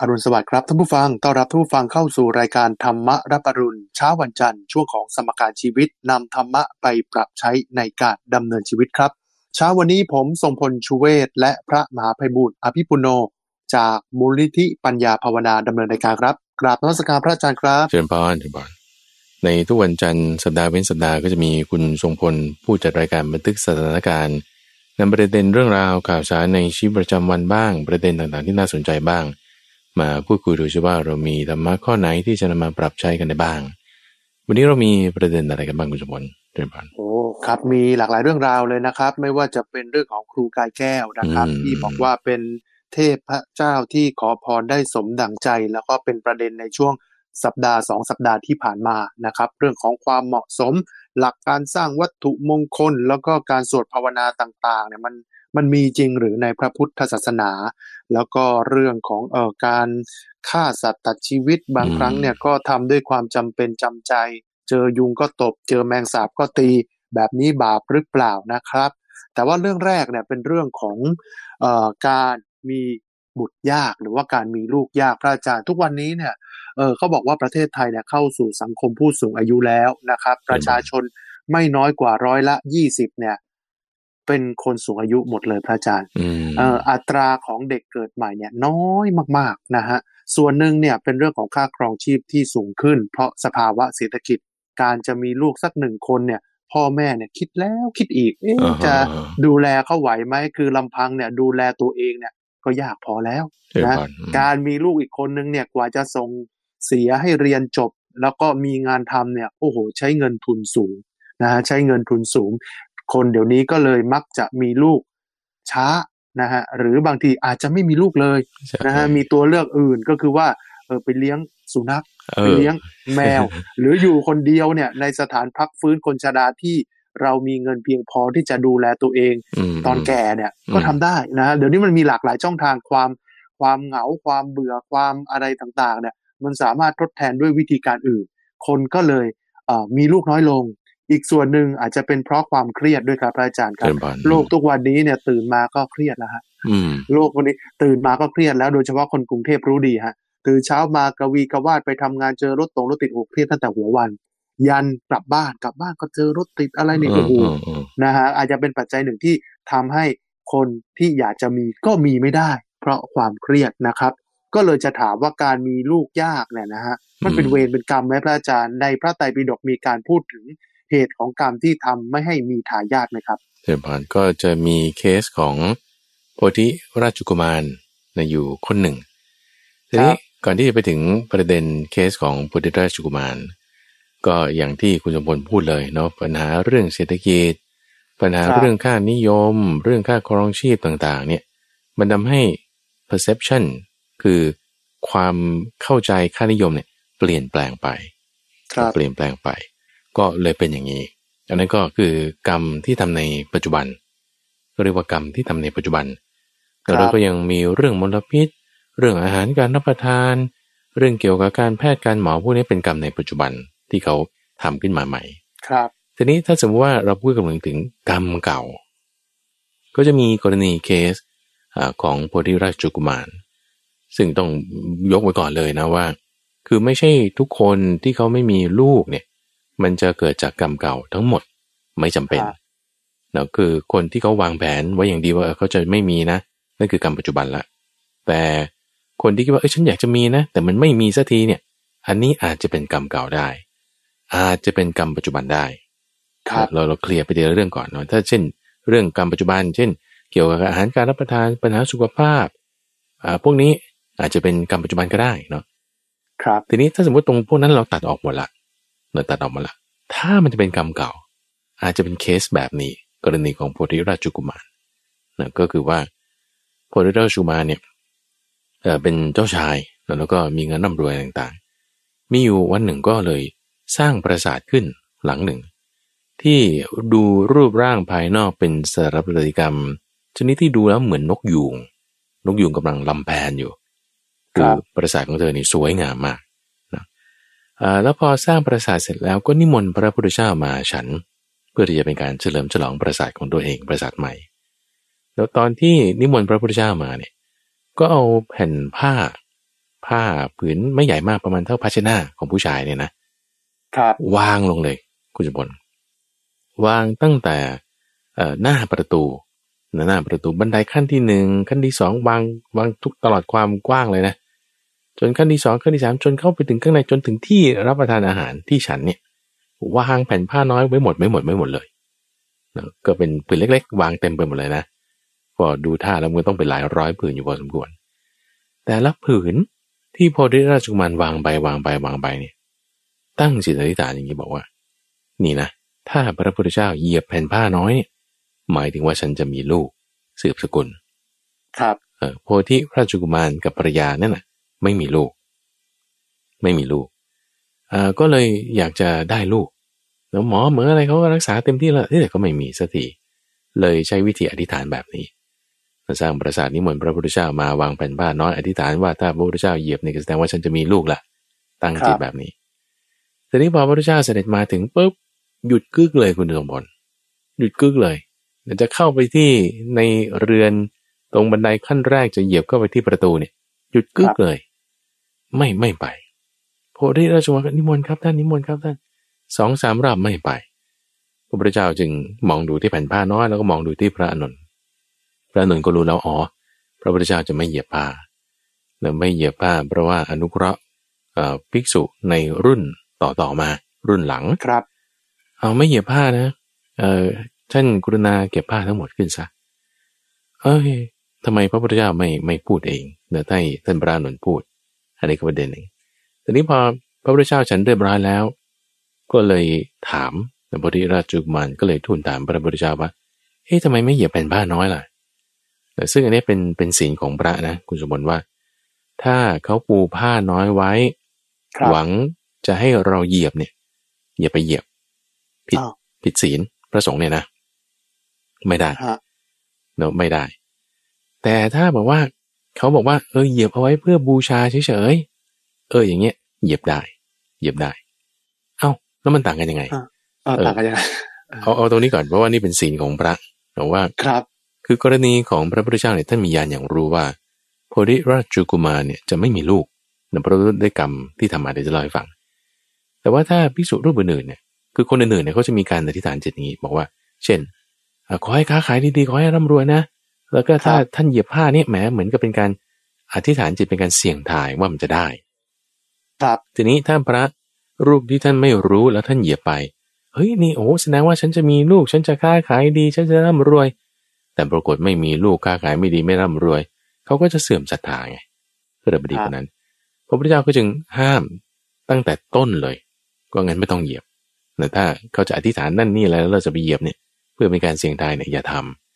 อรุณสวัสดิ์ครับท่านผู้ฟัง ต้อนรับท่านผู้ฟังเข้าสู่รายการธรรมรับอรุณเช้าวันจันทร์ช่วงของสมการชีวิตนำธรรมะไปปรับใช้ในการดำเนินชีวิตครับ เช้าวันนี้ผมทรงพลชูเวศและพระมหาภัยบุตรอภิปุโน จากมูลนิธิปัญญาภาวนาดำเนินรายการครับ กราบนมัสการพระอาจารย์ครับ เชิญพรเชิญพรในทุกวันจันทร์สัปดาห์เว้นสัปดาห์ก็จะมีคุณทรงพลผู้จัดรายการบันทึกสถานการณ์นำประเด็นเรื่องราวข่าวสารในชีวิตประจำวันบ้าง ประเด็นต่างๆที่น่าสนใจบ้าง มาพูดคุยดูซิว่าเรามีธรรมะข้อไหนที่จะนำมาปรับใช้กันได้บ้าง วันนี้เรามีประเด็นอะไรกันบ้างคุณสมพลเชิญพรโอ้ครับมีหลากหลายเรื่องราวเลยนะครับ ไม่ว่าจะเป็นเรื่องของครูกายแก้วนะครับอืมที่บอกว่าเป็นเทพพระเจ้าที่ขอพรได้สมดังใจ แล้วก็เป็นประเด็นในช่วงสัปดาห์สองสัปดาห์ที่ผ่านมานะครับ เรื่องของความเหมาะสม หลักการสร้างวัตถุมงคล แล้วก็การสวดภาวนาต่างๆเนี่ยมันมันมีจริงหรือในพระพุทธศาสนา แล้วก็เรื่องของเอ่อการฆ่าสัตว์ตัดชีวิตบางอืมครั้งเนี่ยก็ทำด้วยความจำเป็นจำใจ เจอยุงก็ตบ เจอแมงสาบก็ตี แบบนี้บาปหรือเปล่านะครับ แต่ว่าเรื่องแรกเนี่ยเป็นเรื่องของเอ่อการมีบุตรยากหรือว่าการมีลูกยากพระอาจารย์ ทุกวันนี้เนี่ยเออเขาบอกว่าประเทศไทยเนี่ยเข้าสู่สังคมผู้สูงอายุแล้วนะครับ ประชาชนไม่น้อยกว่าร้อยละยี่สิบเนี่ย เป็นคนสูงอายุหมดเลยพระอาจารย์อืมเอ่ออัตราของเด็กเกิดใหม่เนี่ยน้อยมากๆนะฮะส่วนหนึ่งเนี่ยเป็นเรื่องของค่าครองชีพที่สูงขึ้น เพราะสภาวะเศรษฐกิจการจะมีลูกสักหนึ่งคนเนี่ยพ่อแม่เนี่ยคิดแล้วคิดอีกเอ๊ะอ่าฮะจะดูแลเขาไหวไหมคือลำพังเนี่ยดูแลตัวเองเนี่ยก็ยากพอแล้วเชิญนะพรอืมการมีลูกอีกคนนึงเนี่ยกว่าจะส่งเสียให้เรียนจบ แล้วก็มีงานทำเนี่ยโอ้โห ใช้เงินทุนสูงนะฮะใช้เงินทุนสูง คนเดี๋ยวนี้ก็เลยมักจะมีลูกช้านะฮะหรือบางทีอาจจะไม่มีลูกเลยใช่นะฮะมีตัวเลือกอื่นก็คือว่าเออไปเลี้ยงสุนัขเอไปอเลี้ยงแมว หรืออยู่คนเดียวเนี่ยในสถานพักฟื้นคนชราที่เรามีเงินเพียงพอที่จะดูแลตัวเองมตอนแก่เนี่ยอืมก็ทำได้นะฮะเดี๋ยวนี้มันมีหลากหลายช่องทางความความเหงาความเบื่อความอะไรต่างๆเนี่ยมันสามารถทดแทนด้วยวิธีการอื่น คนก็เลยเอ่อมีลูกน้อยลง อีกส่วนหนึ่งอาจจะเป็นเพราะความเครียดด้วยครับพระอาจารย์ครัเชิบญพรโลกทุกวันนี้เนี่ยตื่นมาก็เครียดแล้วฮะอืมโลกวันนี้ตื่นมาก็เครียดแล้วโดยเฉพาะคนกรุงเทพรู้ดีฮะตื่นเช้ามากระวีกระวาดไปทำงานเจอรถตรงรถติดโอ้เครียดตั้งแต่หัววัน ยันกลับบ้านกลับบ้านก็เจอรถติดอะไรเนี่ยอืโอ้มโหอืมอืมนะฮะอาจจะเป็นปัจจัยหนึ่งที่ทำให้คนที่อยากจะมีก็มีไม่ได้ เพราะความเครียดนะครับ ก็เลยจะถามว่าการมีลูกยากเนี่ยนะฮะมันเป็นเวรเป็นกรรมไหมพระอาจารย์ในพระไตรปิฎกมีการพูดถึง เหตุของกรรมที่ทำไม่ให้มีทายาทไหมครับเชิญพรก็จะมีเคสของโพธิราชกุมารนะอยู่คนหนึ่งทีนี้ก่อนที่จะไปถึงประเด็นเคสของโพธิราชกุมาร ก็อย่างที่คุณสมพลพูดเลยเนาะปัญหาเรื่องเศรษฐกิจ ปัญหาครับเรื่องค่านิยม เรื่องค่าครองชีพต่างๆ เนี่ยมันทำให้ perception คือความเข้าใจค่านิยมเนี่ยเปลี่ยนแปลงไปครับเปลี่ยนแปลงไป ก็เลยเป็นอย่างนี้ อันนั้นก็คือกรรมที่ทำในปัจจุบันก็เรียกว่ากรรมที่ทำในปัจจุบัน แต่เราก็ยังมีเรื่องมลพิษ เรื่องอาหารการรับประทาน เรื่องเกี่ยวกับการแพทย์การหมอพวกนี้เป็นกรรมในปัจจุบันที่เขาทำขึ้นมาใหม่ ครับ ทีนี้ถ้าสมมติว่าเราพูดกันถึงกรรมเก่า ก็จะมีกรณีเคสอาของโพธิราชกุมาร ซึ่งต้องยกไว้ก่อนเลยนะว่า คือไม่ใช่ทุกคนที่เขาไม่มีลูกเนี่ย มันจะเกิดจากกรรมเก่าทั้งหมดไม่จำเป็นครับเนาะคือคนที่เขาวางแผนไว้อย่างดีว่าเออเขาจะไม่มีนะนั่นคือกรรมปัจจุบันละ แต่คนที่คิดว่าเออฉันอยากจะมีนะ แต่มันไม่มีสักทีเนี่ย อันนี้อาจจะเป็นกรรมเก่าได้ อาจจะเป็นกรรมปัจจุบันได้ ครับเราเราเคลียร์ไปทีละเรื่องก่อนเนาะถ้าเช่น เรื่องกรรมปัจจุบัน เช่น เกี่ยวกับอาหารการรับประทานปัญหาสุขภาพอ่าพวกนี้อาจจะเป็นกรรมปัจจุบันก็ได้เนาะครับทีนี้ถ้าสมมติตรงพวกนั้นเราตัดออกหมดละ เราตัดออกหมดละ ถ้ามันจะเป็นกรรมเก่า อาจจะเป็นเคสแบบนี้ กรณีของโพธิราชกุมารนะก็คือว่าโพธิราชกุมารเนี่ยเออเป็นเจ้าชายแล้วก็มีเงินร่ำรวยต่างๆ มีอยู่วันหนึ่งก็เลยสร้างปราสาทขึ้นหลังหนึ่ง ที่ดูรูปร่างภายนอกเป็นสถาปัตยกรรม ชนิดที่ดูแล้วเหมือนนกยูงนกยูงกำลังลำแพนอยู่ครับปราสาทของเธอนี่สวยงามมากนะอ่า แล้วพอสร้างปราสาทเสร็จแล้วก็นิมนต์พระพุทธเจ้ามาฉัน เพื่อที่จะเป็นการเฉลิมฉลองปราสาทของตัวเองปราสาทใหม่ แล้วตอนที่นิมนต์พระพุทธเจ้ามาเนี่ยก็เอาแผ่นผ้า ผ้าผืนไม่ใหญ่มากประมาณเท่าภาชนะของผู้ชายเนี่ยนะครับวางลงเลย คุณจบลวางตั้งแต่หน้าประตูหน้าประตูบันไดขั้นที่หนึ่งขั้นที่สองวางวางทุกตลอดความกว้างเลยนะ จนขั้นที่สองขั้นที่สามจนเข้าไปถึงข้างในจนถึงที่รับประทานอาหารที่ฉันเนี่ยวางแผ่นผ้าน้อยไว้หมดไม่หมดไม่หมดเลยก็เป็นผืนเล็ก ๆ วางเต็มไปหมดเลยนะพอดูท่าแล้วมันต้องเป็นหลายร้อยผืนอยู่พอสมควร แต่ละผืนที่พอได้ราชกุมารวางไปวางไปวางไปเนี่ย ตั้งจิตอธิษฐานอย่างนี้บอกว่า นี่นะถ้าพระพุทธเจ้าเหยียบแผ่นผ้าน้อยหมายถึงว่าฉันจะมีลูกสืบสกุล ครับ เออโพธิราชกุมารกับภรรยานั่นน่ะ ไม่มีลูก ไม่มีลูกอ่าก็เลยอยากจะได้ลูก แล้วหมอเหมืออะไรเขาก็รักษาเต็มที่แล้วที่แต่ก็ไม่มีสักทีเลยใช้วิธีอธิษฐานแบบนี้สร้างปราสาทนิมนต์พระพุทธเจ้ามาวางแผ่นผ้าน้อยอธิษฐานว่าถ้าพระพุทธเจ้าเหยียบนี่ก็แสดงว่าฉันจะมีลูกละตั้งจิตแบบนี้ทีนี้พอพระพุทธเจ้าเสด็จมาถึงปุ๊บหยุดกึกเลยคุณสมบัติหยุดกึกเลยจะเข้าไปที่ในเรือนตรงบันไดขั้นแรกจะเหยียบเข้าไปที่ประตูเนี่ย หยุดกึกเลย ไม่ไม่ไปโพธิราชวังนิมนต์ครับท่านนิมนต์ครับท่านสองสามรอบไม่ไป พระพุทธเจ้าจึงมองดูที่แผ่นผ้าน้อยแล้วก็มองดูที่พระอนุนพระอนุนก็รู้แล้วอ๋อพระพุทธเจ้าจะไม่เหยียบผ้าและไม่เหยียบผ้าเพราะว่าอนุเคราะห์ภิกษุในรุ่นต่อต่อมา รุ่นหลังครับ เอาไม่เหยียบผ้านะเออท่านกรุณาเก็บผ้าทั้งหมดขึ้นซะเอ้ยทำไมพระพุทธเจ้าไม่ไม่พูดเองเนื้อให้ท่านพระนนพูด อะไรก็ประเด็นหนึ่งทีนี้พอพระพุทธเจ้าฉันเรียบร้อยแล้ว ก็เลยถามพระพุทธราชจุมานก็เลยทูลถามพระพุทธเจ้าว่าเฮ้ยทำไมไม่เหยียบแผ่นผ้าน้อยล่ะแต่ซึ่งอันนี้เป็นเป็นศีลของพระนะ คุณสมบัติว่า ถ้าเขาปูผ้าน้อยไว้ หวังจะให้เราเหยียบเนี่ย อย่าไปเหยียบ ผิดผิดศีลพระสงฆ์เนี่ยนะ ไม่ได้เนอะไม่ได้ แต่ถ้าบอกว่า เขาบอกว่าเออเหยียบเอาไว้เพื่อบูชาเฉยๆ เอออย่างเงี้ยเหยียบได้ เหยียบได้ เอ้าแล้วมันต่างกันยังไงต่างกันยังไงเอาเอาตรงนี้ก่อนเพราะว่านี่เป็นศีลของพระแต่ว่าครับ คือกรณีของพระพุทธเจ้าเนี่ยท่านมีญาณอย่างรู้ว่าโพธิราชกุมารเนี่ยจะไม่มีลูกเนื่องเพราะด้วยกรรมที่ทำมาเดี๋ยวจะเล่าให้ฟัง แต่ว่าถ้าพิสุรูปอื่นเนี่ยคือคนอื่นๆเนี่ยเขาจะมีการอธิษฐานจิตนี้ บอกว่า เช่นขอให้ค้าขายดีๆขอให้ร่ำรวยนะ แล้วก็ถ้าท่านเหยียบผ้านี่แหมเหมือนกับเป็นการอธิษฐานจิตเป็นการเสี่ยงทายว่ามันจะได้ ครับทีนี้ถ้าพระรูปที่ท่านไม่รู้แล้วท่านเหยียบไป เฮ้ยนี่โอ้แสดงว่าฉันจะมีลูกฉันจะค้าขายดีฉันจะร่ำรวย แต่ปรากฏไม่มีลูกค้าขายไม่ดีไม่ร่ำรวย เขาก็จะเสื่อมศรัทธาไงเพื่อบดีกว่านั้น พระพุทธเจ้าก็จึงห้ามตั้งแต่ต้นเลย ก็งั้นไม่ต้องเหยียบแต่ถ้าเขาจะอธิษฐานนั่นนี่แล้วเราจะไปเหยียบเนี่ยพื่อเป็นการเสี่ยงทายเนี่ยอย่าทำ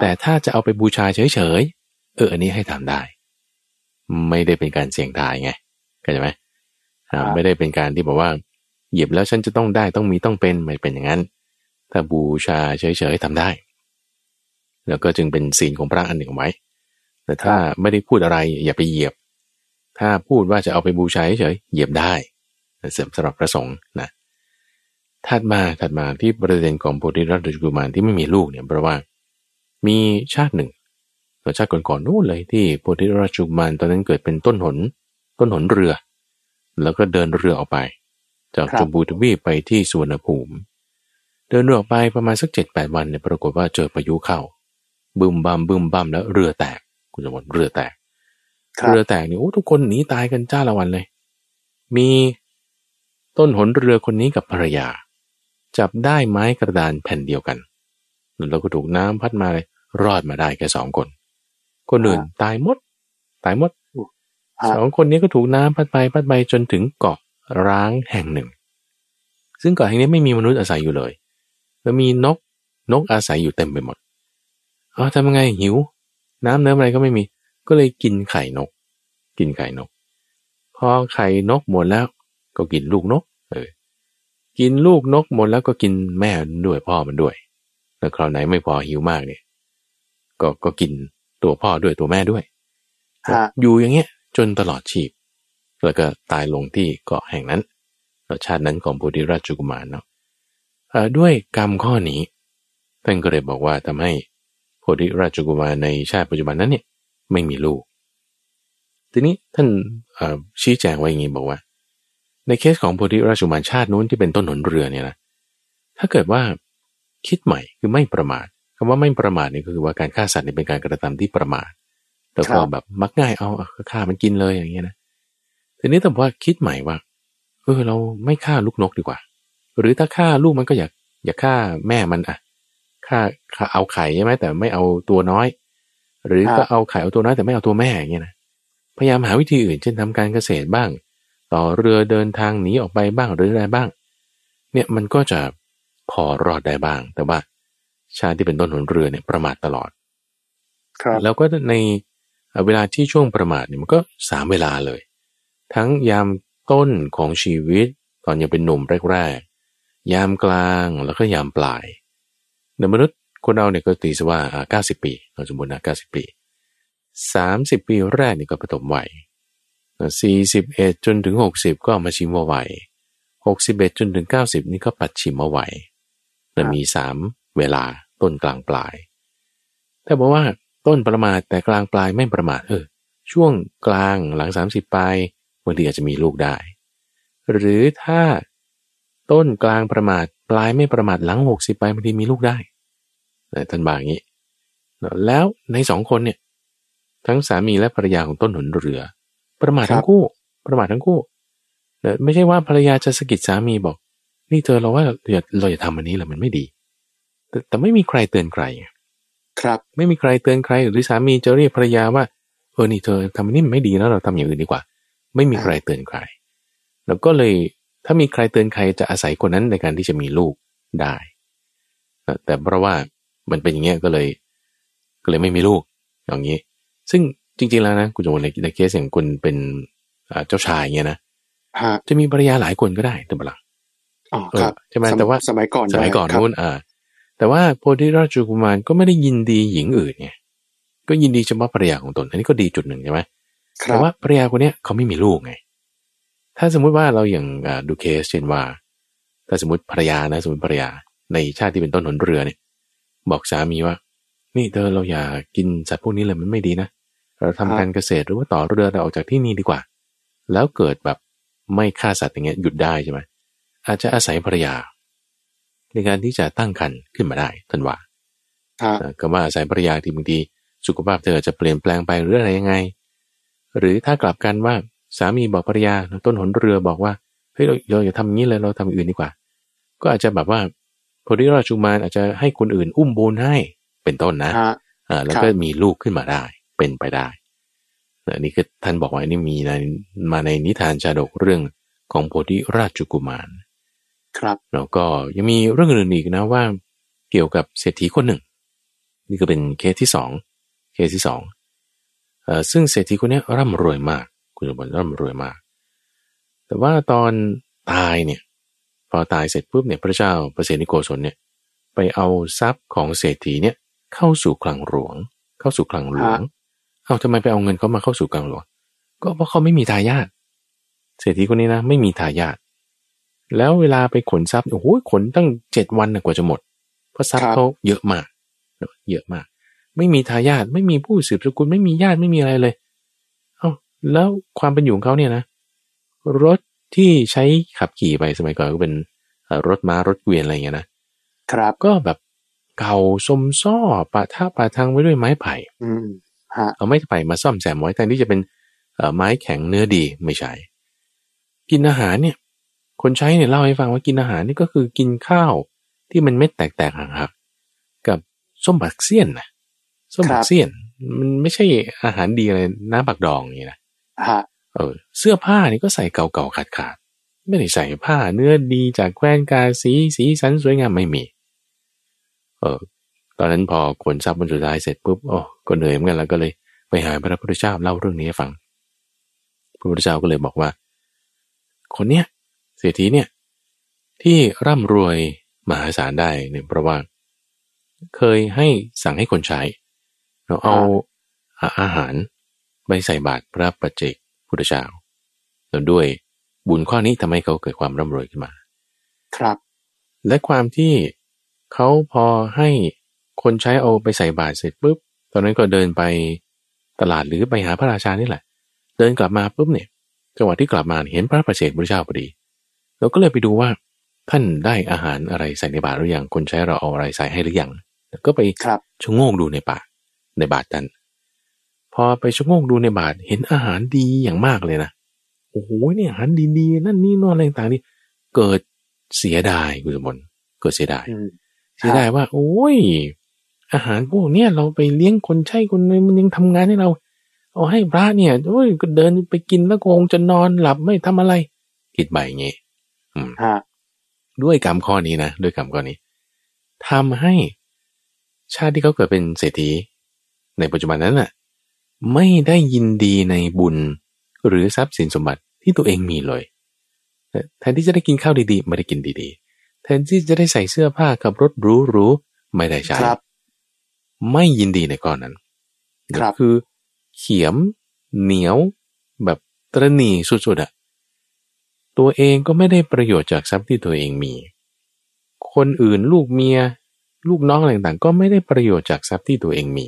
แต่ถ้าจะเอาไปบูชาเฉยๆ เออ อันนี้ให้ทำได้ ไม่ได้เป็นการเสี่ยงทายไงเข้าใจไหมไม่ได้เป็นการที่บอกว่า หยิบแล้วฉันจะต้องได้ต้องมีต้องเป็นไม่เป็นอย่างนั้น ถ้าบูชาเฉยๆทำได้ แล้วก็จึงเป็นศีลของพระอันหนึ่งไว้ แต่ถ้าไม่ได้พูดอะไรอย่าไปเหยียบ ถ้าพูดว่าจะเอาไปบูชาเฉยๆเหยียบได้สำหรับพระสงฆ์นะถัดมาถัดมาที่ประเด็นของโพธิรัตนกุมารที่ไม่มีลูกเนี่ยเพราะว่า มีชาติหนึ่งชาติก่อนๆนู้นเลยที่โพธิราชกุมารตอนนั้นเกิดเป็นต้นหน ต้นหนเรือ แล้วก็เดินเรือออกไป จากจบูทวีไปที่สุวรรณภูมิ เดินเรือออกไปประมาณสักเจ็ดแปดวันเนี่ยปรากฏว่าเจอพายุเข้าบึมบัมบึมบัมแล้วเรือแตก คุณสมบัติเรือแตก เรือแตกนี่โอ้ทุกคนหนีตายกันจ้าละวันเลย มีต้นหนเรือคนนี้กับภรรยา จับได้ไม้กระดานแผ่นเดียวกันแล้วก็ถูกน้ำพัดมาเลย รอดมาได้แค่สองคน คนอื่นตายหมด ตายหมดสองคนนี้ก็ถูกน้ำพัดไปพัดไปจนถึงเกาะร้างแห่งหนึ่ง ซึ่งเกาะแห่งนี้ไม่มีมนุษย์อาศัยอยู่เลย แล้วมีนกนกอาศัยอยู่เต็มไปหมดเออทำยังไงหิว น้ำเนื้ออะไรก็ไม่มี ก็เลยกินไข่นก กินไข่นก พอไข่นกหมดแล้วก็กินลูกนก เออ กินลูกนกหมดแล้วก็กินแม่ด้วยพ่อมันด้วย แล้วคราวไหนไม่พอหิวมากเนี่ย ก็ก็กินตัวพ่อด้วยตัวแม่ด้วยอยู่อย่างเงี้ยจนตลอดชีพ แล้วก็ตายลงที่เกาะแห่งนั้นชาตินั้นของโพธิราชกุมารเนาะด้วยกรรมข้อนี้ท่านก็เลยบอกว่าทำให้โพธิราชกุมารในชาติปัจจุบันนั้นเนี่ยไม่มีลูก ทีนี้ท่านชี้แจงไว้อย่างนี้บอกว่า ในเคสของโพธิราชุมานชาตินู้นที่เป็นต้นหนเรือเนี่ยนะถ้าเกิดว่าคิดใหม่คือไม่ประมาท คำว่าไม่ประมาทนี่คือว่าการฆ่าสัตว์นี่เป็นการกระทำที่ประมาทแล้วก็แบบมักง่ายเอาฆ่ามันกินเลยอย่างเงี้ยนะทีนี้แต่ว่าคิดใหม่ว่าเออเราไม่ฆ่าลูกนกดีกว่า หรือถ้าฆ่าลูกมันก็อยากอยากฆ่าแม่มันอะฆ่าเอาไข่ใช่ไหมแต่ไม่เอาตัวน้อย หรือก็เอาไข่เอาตัวน้อยแต่ไม่เอาตัวแม่อย่างเงี้ยนะพยายามหาวิธีอื่นเช่นทำการเกษตรบ้าง ต่อเรือเดินทางหนีออกไปบ้างหรืออะไรบ้าง เนี่ยมันก็จะพอรอดได้บ้าง แต่ว่า ชาติที่เป็นต้นหนเรือเนี่ยประมาทตลอด ครับ แล้วก็ในเวลาที่ช่วงประมาทเนี่ยมันก็สามเวลาเลย ทั้งยามต้นของชีวิต ตอนยังเป็นหนุ่มแรกๆ ยามกลางแล้วก็ยามปลายในมนุษย์คนเราเนี่ยก็ตีซะว่าเก้าสิบปีเราสมมตินะเก้าสิบปีสามสิบปีแรกนี่ก็ปฐมวัยสี่สิบเอ็ดจนถึงหกสิบก็มาชิมวัยหกสิบเอ็ดจนถึงเก้าสิบนี่ก็ปัดชิมวัยจะมีสาม เวลาต้นกลางปลาย แต่บอกว่าต้นประมาทแต่กลางปลายไม่ประมาทเออ ช่วงกลางหลังสามสิบปลายบางทีอาจจะมีลูกได้ หรือถ้าต้นกลางประมาทปลายไม่ประมาทหลังหกสิบปลายบางทีมีลูกได้ท่านบาอย่างนี้ แล้วในสองคนเนี่ย ทั้งสามีและภรรยาของต้นหนเรือ ประมาททั้งคู่ ประมาททั้งคู่ไม่ใช่ว่าภรรยาจะสะกิดสามีบอก นี่เธอเราว่าเราเราอย่าทำอันนี้แหละมันไม่ดี แต่แต่ไม่มีใครเตือนใคร ครับ ไม่มีใครเตือนใคร หรือสามีจะเรียกภรรยาว่าเออนี่เธอทำอันนี้ไม่ดีแล้วเราทำอย่างอื่นดีกว่า ไม่มีใครเตือนใคร แล้วก็เลยถ้ามีใครเตือนใครจะอาศัยคนนั้นในการที่จะมีลูกได้ แต่เพราะว่ามันเป็นอย่างเงี้ยก็เลย ก็เลยไม่มีลูกอย่างนี้ ซึ่งจริงๆแล้วนะคุณจงในในเคสอย่างคุณเป็นเจ้าชายเงี้ยนะจะมีภรรยาหลายคนก็ได้ถูกปะล่ะอ๋อครับใช่ไหมแต่ว่าสมัยก่อนสมัยก่อนนู้นอ่า แต่ว่าโพธิราชกุมารก็ไม่ได้ยินดีหญิงอื่นไงก็ยินดีเฉพาะภรรยาของตน อันนี้ก็ดีจุดหนึ่งใช่ไหมแต่ว่าภรรยาคนนี้เขาไม่มีลูกไง ถ้าสมมุติว่าเราอย่างดูเคสเช่นว่า ถ้าสมมติภรรยานะสมมติภรรยาในชาติที่เป็นต้นหนเรือเนี่ย บอกสามีว่า นี่เธอเราอย่ากินสัตว์พวกนี้เลยมันไม่ดีนะ เราทำการเกษตรหรือว่าต่อเรือเราออกจากที่นี่ดีกว่า แล้วเกิดแบบไม่ฆ่าสัตว์อย่างเงี้ยหยุดได้ใช่ไหมอาจจะอาศัยภรรยา ในการที่จะตั้งครรภ์ขึ้นมาได้ท่านว่าก็ว่าอาศัยภรรยาที่บางทีสุขภาพเธอจะเปลี่ยนแปลงไปหรืออะไรยังไง หรือถ้ากลับกันว่าสามีบอกภรรยาต้นหนเรือบอกว่าเฮ้ยเราเราอย่าทำอย่างนี้เลยเราทำอื่นดีกว่า ก็อาจจะแบบว่าพอดีราชุมานอาจจะให้คนอื่นอุ้มบุญให้เป็นต้นนะอ่าแล้วก็มีลูกขึ้นมาได้เป็นไปได้อันนี้คือท่านบอกว่านี่มีในมาในนิทานชาดกเรื่องของโพธิราชกุมาร ครับแล้วก็ยังมีเรื่องอื่นอีกนะว่าเกี่ยวกับเศรษฐีคนหนึ่ง นี่ก็เป็นเคสที่สองเคสที่สองเอ่อซึ่งเศรษฐีคนนี้ร่ำรวยมาก คุณสมบัติร่ำรวยมาก แต่ว่าตอนตายเนี่ย พอตายเสร็จปุ๊บเนี่ยพระเจ้าพระเสนิโกศลเนี่ยไปเอาทรัพย์ของเศรษฐีเนี่ยเข้าสู่คลังหลวง เข้าสู่คลังหลวง เอาทำไมไปเอาเงินเขามาเข้าสู่คลังหลวง ก็เพราะเขาไม่มีทายาทเศรษฐีคนนี้นะไม่มีทายาท แล้วเวลาไปขนทรัพย์โอ้โหขนตั้งเจ็ดวันนะกว่าจะหมด เพราะทรัพย์เขาเยอะมากเยอะมาก ไม่มีทายาทไม่มีผู้สืบสกุลไม่มีญาติไม่มีอะไรเลยเอาแล้วความเป็นอยู่ของเขาเนี่ยนะรถที่ใช้ขับขี่ไปสมัยก่อนก็เป็นรถม้ารถเกวียนอะไรเงี้ยนะครับก็แบบเก่าสมซ้อปะท่าปะทางไว้ด้วยไม้ไผ่เอาไม้ไผ่มาซ่อมแซมไว้แทนที่จะเป็นไม้แข็งเนื้อดีไม่ใช่ กินอาหารเนี่ย คนใช้เนี่ยเล่าให้ฟังว่ากินอาหารนี่ก็คือกินข้าวที่มันเม็ดแตกๆหักๆกับส้มบักเซียนนะส้มบักเซียน มันไม่ใช่อาหารดีอะไรน้ำบักดองนี่นะเออ เสื้อผ้านี่ก็ใส่เก่าๆขาดๆไม่ได้ใส่ผ้าเนื้อดีจากแคว้นกาสีสีสันสวยงามไม่มี เออ ตอนนั้นพอขนทรัพย์บนสุดท้ายเสร็จปุ๊บโอ้ก็เหนื่อยเหมือนกันแล้วก็เลยไปหาพระพุทธเจ้าเล่าเรื่องนี้ให้ฟังพระพุทธเจ้าก็เลยบอกว่า คนเนี้ย เศรษฐีเนี่ยที่ร่ำรวยมหาศาลได้เนี่ยเพราะว่า เคยให้สั่งให้คนใช้เราเอาอาหารไปใส่บาตรพระปัจเจกพุทธเจ้าแล้วด้วยบุญข้อนี้ทำให้เขาเกิดความร่ำรวยขึ้นมา ครับ และความที่เขาพอให้คนใช้เอาไปใส่บาตรเสร็จปุ๊บ ตอนนั้นก็เดินไปตลาดหรือไปหาพระราชานี่แหละ เดินกลับมาปุ๊บเนี่ยจังหวะที่กลับมาเห็นพระประเจกพระเจ้าพอดี เราก็เลยไปดูว่า ท่านได้อาหารอะไรใส่ในบาตรหรือยังคนใช้เราเอาอะไรใส่ให้หรือยังก็ไปครับชะโงกดูในปากในบาตรนั้นพอไปชะโงกดูในบาตรเห็นอาหารดีอย่างมากเลยนะโอ้โหเนี่ยอาหารดีๆนั่นนี่นอนอะไรต่างๆนี่เกิดเสียดายคุณสมบัติเกิดเสียดายอืมเสียดายว่า โอ้ย อาหารพวกเนี้ยเราไปเลี้ยงคนใช้คนนึงมันยังทำงานให้เรา เอาให้พระเนี่ยโอ้ยก็เดินไปกินแล้วก็คงจะนอนหลับไม่ทำอะไรคิดไปอย่างงี้อืมฮะ ด้วยกรรมข้อนี้นะด้วยกรรมข้อนี้ทำให้ชาติที่เขาเกิดเป็นเศรษฐี ในปัจจุบันนั้นน่ะ ไม่ได้ยินดีในบุญหรือทรัพย์สินสมบัติที่ตัวเองมีเลยแทนที่จะได้กินข้าวดีๆ ไม่ได้กินดีๆ แทนที่จะได้ใส่เสื้อผ้าขับรถหรูๆไม่ได้ใช้ครับไม่ยินดีในก้อนนั้นครับคือเขียมเหนียวแบบตระหนี่สุดๆอะ ตัวเองก็ไม่ได้ประโยชน์จากทรัพย์ที่ตัวเองมี คนอื่นลูกเมีย ลูกน้องอะไรต่างๆ ก็ไม่ได้ประโยชน์จากทรัพย์ที่ตัวเองมี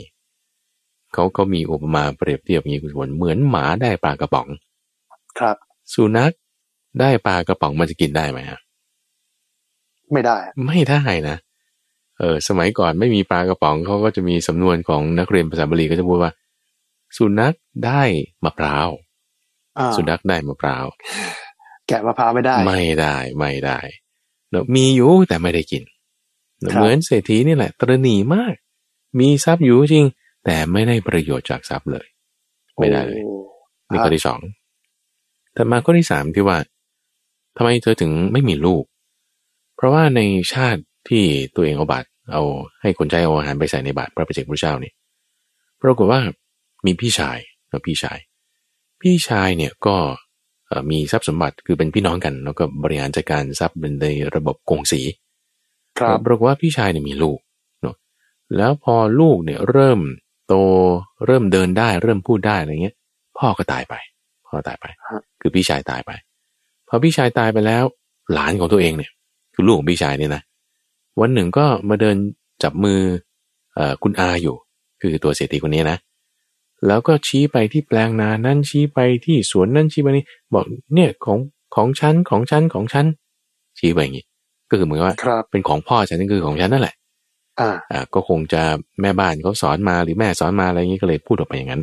เขาก็มีอุปมาเปรียบเทียบอย่างนี้คุณสมบัติเหมือนหมาได้ปลากระป๋อง ครับ สุนัขได้ปลากระป๋องมันจะกินได้ไหมฮะไม่ได้ ไม่ได้นะเออสมัยก่อนไม่มีปลากระป๋องเขาก็จะมีสำนวนของนักเรียนภาษาบาลีก็จะพูดว่า สุนัขได้มะพร้าวอ่าสุนัขได้มะพร้าว แกะมะพร้าวไม่ได้ ไม่ได้ไม่ได้เนอะมีอยู่แต่ไม่ได้กินเนอะครับเหมือนเศรษฐีนี่แหละ ตระหนี่มาก มีทรัพย์อยู่จริง แต่ไม่ได้ประโยชน์จากทรัพย์เลย ไม่ได้เลยโอ้นี่ข้อที่สองถัดมาข้อที่สามที่ว่าทำไมเธอถึงไม่มีลูก เพราะว่าในชาติที่ตัวเองเอาบาตรเอาให้คนใช้เอาอาหารไปใส่ในบาตรพระประเจกพระเจ้านี่ปรากฏว่ามีพี่ชายแล้วพี่ชาย พี่ชายเนี่ยก็เอ่อ มีทรัพย์สมบัติคือเป็นพี่น้องกัน แล้วก็บริหารจัดการทรัพย์เป็นในระบบกงสีครับปรากฏว่าพี่ชายเนี่ยมีลูกเนาะแล้วพอลูกเนี่ยเริ่มโตเริ่มเดินได้ เริ่มพูดได้อะไรเงี้ย พ่อก็ตายไป พ่อตายไป คือพี่ชายตายไป พอพี่ชายตายไปแล้ว หลานของตัวเองเนี่ย คือลูกของพี่ชายเนี่ยนะวันหนึ่งก็มาเดินจับมือเอ่อคุณอาอยู่ คือตัวเศรษฐีคนนี้นะ แล้วก็ชี้ไปที่แปลงนานั่นชี้ไปที่สวนนั่นชี้ไปนี่บอกเนี่ยของของฉันของฉันของฉันชี้ไปอย่างนี้ก็คือเหมือนว่าครับเป็นของพ่อฉันนั่นคือของฉันนั่นแหละ อ่า อ่า ก็คงจะแม่บ้านเขาสอนมาหรือแม่สอนมาอะไรอย่างนี้ก็เลยพูดออกไปอย่างนั้น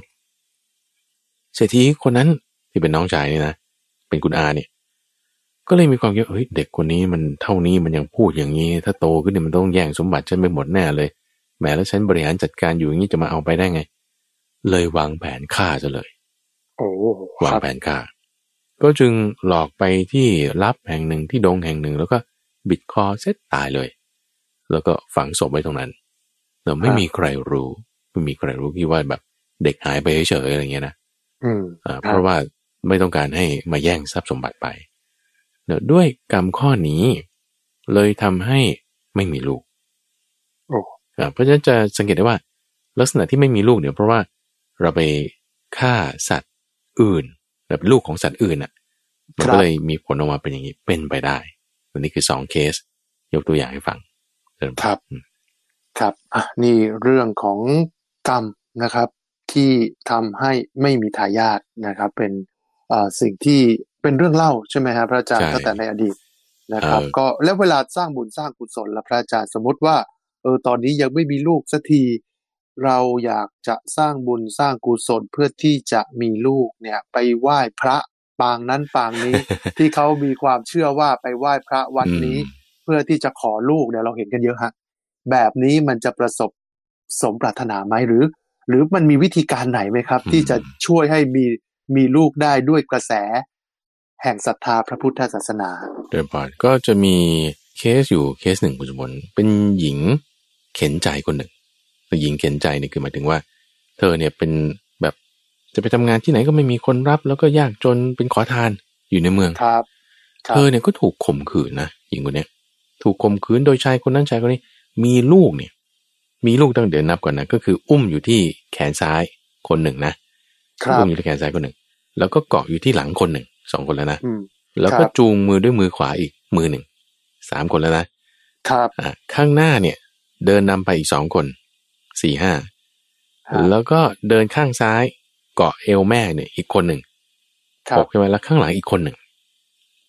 เศรษฐีคนนั้นที่เป็นน้องชายนี่นะเป็นคุณอาเนี่ย ก็เลยมีความคิดว่าเฮ้ยเด็กคนนี้มันเท่านี้มันยังพูดอย่างนี้ ถ้าโตขึ้นเนี่ยมันต้องแย่งสมบัติฉันไปหมดแน่เลยแหมแล้วฉันบริหารจัดการอยู่อย่างนี้จะมาเอาไปได้ไง เลยวางแผนฆ่าซะเลย โอ้วางครับแผนฆ่า ก็จึงหลอกไปที่ลับแห่งหนึ่งที่ดงแห่งหนึ่ง แล้วก็บิดคอเสร็จตายเลย แล้วก็ฝังศพไว้ตรงนั้นเราไม่มีใครรู้ไม่มีใครรู้ที่ว่าแบบเด็กหายไปเฉยๆอะไรเงี้ยนะอืมอ่าครับเพราะว่าไม่ต้องการให้มาแย่งทรัพย์สมบัติไปเนอะด้วยกรรมข้อนี้ เลยทำให้ไม่มีลูกโอ้อ่าเพราะฉะนั้นจะสังเกตได้ว่า ลักษณะที่ไม่มีลูกเนี่ยเพราะว่า เราไปฆ่าสัตว์อื่น แบบลูกของสัตว์อื่นอะมันก็เลยมีผลออกมาเป็นอย่างนี้เป็นไปได้อันนี้คือสองเคส ยกตัวอย่างให้ฟังเชิญครับอืมครับอะนี่เรื่องของกรรมนะครับ ที่ทำให้ไม่มีทายาทนะครับ เป็นอ่าสิ่งที่เป็นเรื่องเล่าใช่ไหมครับพระอาจารย์ใช่ตั้งแต่ในอดีตนะครับเออก็แล้วเวลาสร้างบุญสร้างกุศลละพระอาจารย์สมมติว่าเออตอนนี้ยังไม่มีลูกสักที เราอยากจะสร้างบุญสร้างกุศลเพื่อที่จะมีลูกเนี่ย ไปไหว้พระปางนั้นปางนี้ ที่เขามีความเชื่อว่าไปไหว้พระวัดนี้อืมเพื่อที่จะขอลูกเนี่ยเราเห็นกันเยอะฮะแบบนี้มันจะประสบสมปรารถนาไหมหรือ หรือมันมีวิธีการไหนไหมครับ ที่จะช่วยให้มีมีลูกได้ด้วยกระแส แห่งศรัทธาพระพุทธศาสนาเดินผ่านก็จะมีเคสอยู่เคสหนึ่งคุณสมบัติเป็นหญิงเข็นใจคนหนึ่งแต่ หญิงเข็นใจเนี่ยคือหมายถึงว่า เธอเนี่ยเป็นแบบจะไปทำงานที่ไหนก็ไม่มีคนรับ แล้วก็ยากจนเป็นขอทานอยู่ในเมืองครับครัเธบอเนี่ยก็ถูกข่มขืนนะหญิงคนเนี้ยถูกข่มขืนโดยชายคนนั้นชายคนนี้ มีลูกเนี่ย มีลูกตั้งเดี๋ยวนับก่อนนะก็คือ อุ้มอยู่ที่แขนซ้ายคนหนึ่งนะครับอุ้มอยู่ที่แขนซ้ายคนหนึ่ง แล้วก็เกาะอยู่ที่หลังคนหนึ่งสองคนแล้วนะอืมแล้วก็ครับจูงมือด้วยมือขวาอีกมือหนึ่งสามคนแล้วนะครับอะข้างหน้าเนี่ย เดินนำไปอีกสองคน สี่ห้าครับแล้วก็เดินข้างซ้ายเกาะเอวแม่เนี่ยอีกคนหนึ่งครับหกใช่ไหมแล้วข้างหลังอีกคนหนึ่ง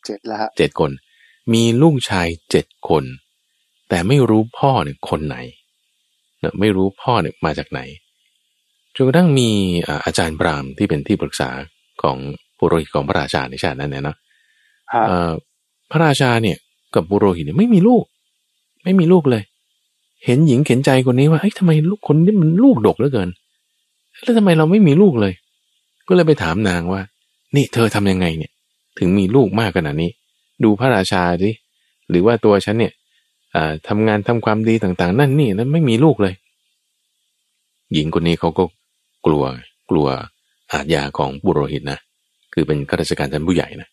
เจ็ดแล้วฮะเจ็ดคน มีลูกชายเจ็ดคน แต่ไม่รู้พ่อเนี่ยคนไหนเนอะไม่รู้พ่อเนี่ยมาจากไหนจนกระทั่งมีอ่าอาจารย์ปรามที่เป็นที่ปรึกษาของปุโรหิตของพระราชาในชาตินั้นเนี่ยเนาะฮะเอ่อพระราชาเนี่ยกับปุโรหิตเนี่ยไม่มีลูก ไม่มีลูกเลย เห็นหญิงเข็นใจคนนี้ว่าเอ้ยทำไมลูกคนนี้มันลูกดกเหลือเกิน แล้วทำไมเราไม่มีลูกเลย ก็เลยไปถามนางว่า นี่เธอทำยังไงเนี่ย ถึงมีลูกมากขนาดนี้ ดูพระราชาสิหรือว่าตัวฉันเนี่ยอ่าทำงานทำความดีต่างๆ นั่นนี่นั้นไม่มีลูกเลย หญิงคนนี้เขาก็กลัวกลัวอาทยาของบุโรหิตนะคือเป็นข้าราชการชั้นผู้ใหญ่นะ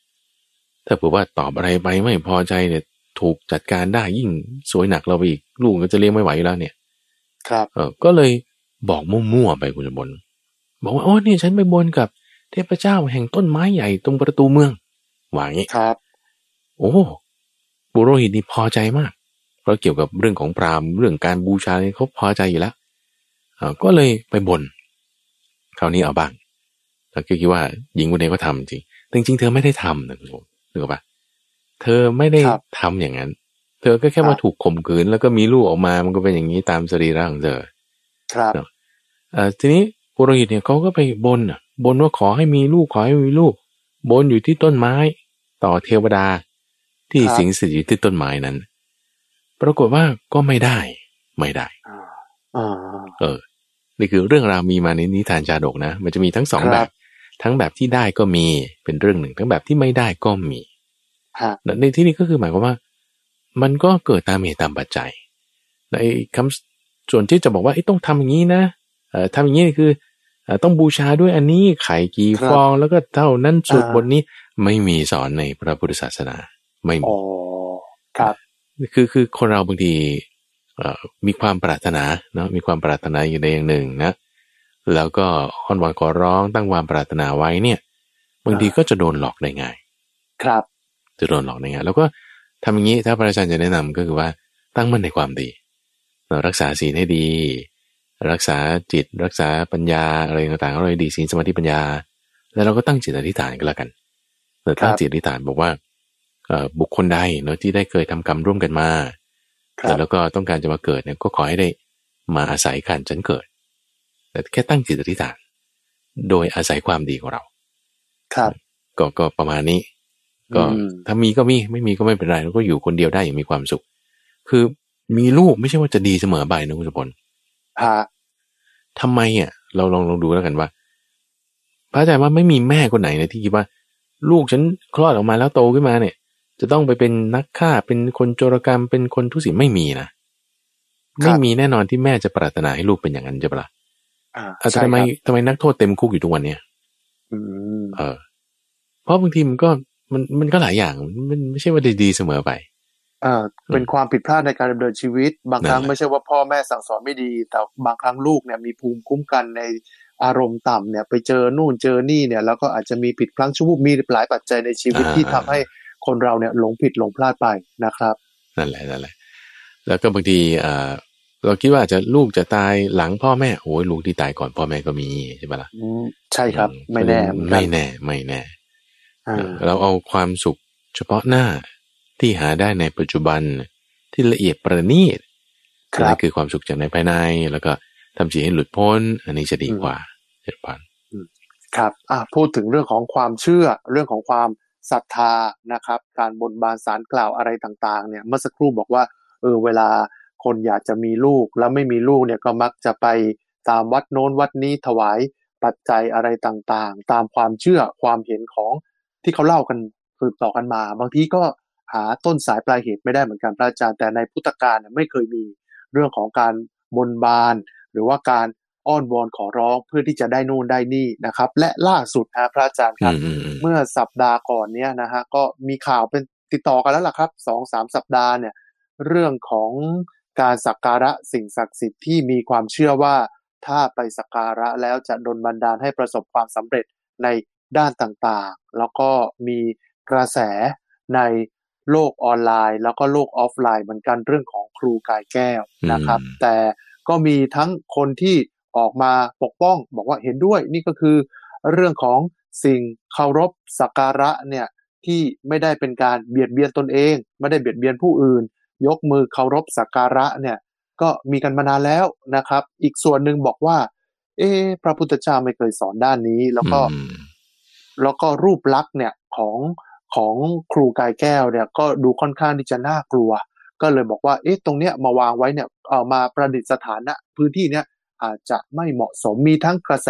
ถ้าเผื่อว่าตอบอะไรไปไม่พอใจเนี่ยถูกจัดการได้ยิ่งสวยหนักเราไปอีก ลูกก็จะเลี้ยงไม่ไหวอยู่แล้วเนี่ย ครับ เออก็เลยบอกมั่วๆไปคุณจะบนบอกว่าโอ้เนี่ยฉันไปบนกับเทพเจ้าแห่งต้นไม้ใหญ่ตรงประตูเมืองว่าอย่างนี้ครับ โอ้บุโรหิตนี่พอใจมาก เพราะเกี่ยวกับเรื่องของพราหมณ์เรื่องการบูชาเนี่ยเขาพอใจอยู่แล้วเออก็เลยไปบนคราวนี้เอาบ้างแล้วก็คิดว่าหญิงคนนี้ก็ทำจริงแต่จริงๆ เธอไม่ได้ทำนะคุณผู้ชมนึกออกปะเธอไม่ได้ครับทำอย่างนั้น เธอก็แค่มาถูกข่มขืน แล้วก็มีลูกออกมา มันก็เป็นอย่างนี้ตามสรีระของเธอ ครับเอ่อทีนี้ปุโรหิตเนี่ยเขาก็ไปบนอะบนว่าขอให้มีลูกขอให้มีลูก บนอยู่ที่ต้นไม้ ต่อเทวดา ที่ครับสิงสถิตอยู่ที่ต้นไม้นั้น ปรากฏว่าก็ไม่ได้ ไม่ได้อ่าอ่าเออ นี่คือเรื่องราวมีมาในนิทานชาดกนะ มันจะมีทั้งสองครับแบบ ทั้งแบบที่ได้ก็มีเป็นเรื่องหนึ่ง ทั้งแบบที่ไม่ได้ก็มีฮะในที่นี้ก็คือหมายความว่า มันก็เกิดตามเหตุตามปัจจัยในคำส่วนที่จะบอกว่าเอ้ยต้องทำอย่างนี้นะเอ่อทำอย่างนี้คือเอ่อต้องบูชาด้วยอันนี้ไข่กี่ฟองแล้วก็เท่านั้นสวดบทนี้ไม่มีสอนในพระพุทธศาสนาไม่มีอ๋อครับคือคือคนเราบางทีเอ่อมีความปรารถนาเนาะมีความปรารถนาอยู่ในอย่างหนึ่งนะแล้วก็อ้อนวอนขอร้องตั้งความปรารถนาไว้เนี่ยบางทีก็จะโดนหลอกได้ง่าย ครับ จะโดนหลอกได้ง่ายแล้วก็ ทำอย่างนี้ถ้าพระอาจารย์จะแนะนำก็คือว่าตั้งมั่นในความดีเนาะรักษาศีลให้ดี รักษาจิตรักษาปัญญาอะไรต่างๆเราให้ดีศีลสมาธิปัญญา แล้วเราก็ตั้งจิตอธิษฐานก็แล้วกันเออตั้งจิตอธิษฐานบอกว่าเอ่อบุคคลใดเนาะที่ได้เคยทำกรรมร่วมกันมาครับแล้วก็ต้องการจะมาเกิดเนี่ยก็ขอให้ได้มาอาศัยการฉันเกิด แต่แค่ตั้งจิตอธิษฐาน โดยอาศัยความดีของเรา ครับ ก็ก็ประมาณนี้ ก็อืมถ้ามีก็มีไม่มีก็ไม่เป็นไรเราก็อยู่คนเดียวได้อย่างมีความสุข คือมีลูกไม่ใช่ว่าจะดีเสมอไปนะคุณสมพลฮะทำไมอะ เราลองลองดูแล้วกันว่า พระอาจารย์ว่าไม่มีแม่คนไหนนะที่คิดว่า ลูกฉันคลอดออกมาแล้วโตขึ้นมาเนี่ย จะต้องไปเป็นนักฆ่าเป็นคนโจรกรรมเป็นคนทุศีลไม่มีนะไม่มีแน่นอนที่แม่จะปรารถนาให้ลูกเป็นอย่างนั้นใช่ปะล่ะอ่าอะแต่ใช่ทำไมครับทำไมนักโทษเต็มคุกอยู่ทุกวันเนี่ยอืมเออ เพราะบางทีมันก็ มันมันก็หลายอย่างมันไม่ใช่ว่าดีๆเสมอไปเอ่อเป็นความผิดพลาดในการดำเนินชีวิต บางครั้งนั่นแหละไม่ใช่ว่าพ่อแม่สั่งสอนไม่ดี แต่บางครั้งลูกเนี่ยมีภูมิคุ้มกันในอารมณ์ต่ำเนี่ย ไปเจอนู่นเจอนี่เนี่ย แล้วก็อาจจะมีผิดพลั้งชั่ววูบมีหลายปัจจัยในชีวิตที่ทำให้คนเราเนี่ยหลงผิดหลงพลาดไปนะครับนั่นแหละนั่นแหละ แล้วก็บางทีอ่าเราคิดว่าอาจจะลูกจะตายหลังพ่อแม่โอ้ยลูกที่ตายก่อนพ่อแม่ก็มีใช่ปะล่ะอืมใช่ครับอืไม่แน่เหมือนกัไม่นแน่ไม่แน่อ่า เราเอาความสุขเฉพาะหน้าที่หาได้ในปัจจุบันที่ละเอียดประณีตครับนั่นคือความสุขจากในภายใน แล้วก็ทำจิตให้หลุดพ้น อันนี้จะดีกว่าเจ็ดพันครับอะพูดถึงเรื่องของความเชื่อเรื่องของความศรัทธานะครับ การบนบานสารกล่าวอะไรต่างๆ เนี่ยเมื่อสักครู่บอกว่าเออเวลาคนอยากจะมีลูกแล้วไม่มีลูกเนี่ยก็มักจะไปตามวัดโน้นวัดนี้ถวายปัจจัยอะไรต่างๆ ตามความเชื่อความเห็นของ ที่เขาเล่ากันสืบต่อกันมา บางทีก็หาต้นสายปลายเหตุไม่ได้เหมือนกันพระอาจารย์แต่ในพุทธกาลเนี่ยไม่เคยมีเรื่องของการบนบาน หรือว่าการอ้อนวอนขอร้องเพื่อที่จะได้นู่นได้นี่นะครับ และล่าสุดนะพระอาจารย์คอืรับมอืมอืมเมื่อสัปดาห์ก่อนเนี้ยนะฮะก็มีข่าวเป็นติดต่อกันแล้วล่ะครับสองสามสัปดาห์เนี่ย เรื่องของการสักการะสิ่งศักดิ์สิทธิ์ที่มีความเชื่อว่าถ้าไปสักการะแล้วจะดลบันดาลให้ประสบความสำเร็จใน ด้านต่างๆ แล้วก็มีกระแสในโลกออนไลน์ แล้วก็โลกออฟไลน์เหมือนกันเรื่องของครูกายแก้วนะครับ แต่ก็มีทั้งคนที่ออกมาปกป้อง บอกว่าเห็นด้วยนี่ก็คือเรื่องของสิ่งเคารพสักการะเนี่ยที่ไม่ได้เป็นการเบียดเบียนตนเอง ไม่ได้เบียดเบียนผู้อื่น ยกมือเคารพสักการะเนี่ยก็มีกันมานานแล้วนะครับ อีกส่วนหนึ่งบอกว่า เอ๊ะพระพุทธเจ้าไม่เคยสอนด้านนี้ แล้วก็อืม แล้วก็รูปลักษณ์เนี่ยของของครูกายแก้วเนี่ยก็ดูค่อนข้างที่จะน่ากลัว ก็เลยบอกว่าเอ๊ะตรงเนี้ยมาวางไว้เนี่ยเอามาประดิษฐานณพื้นที่เนี้ยอาจจะไม่เหมาะสมมีทั้งกระแส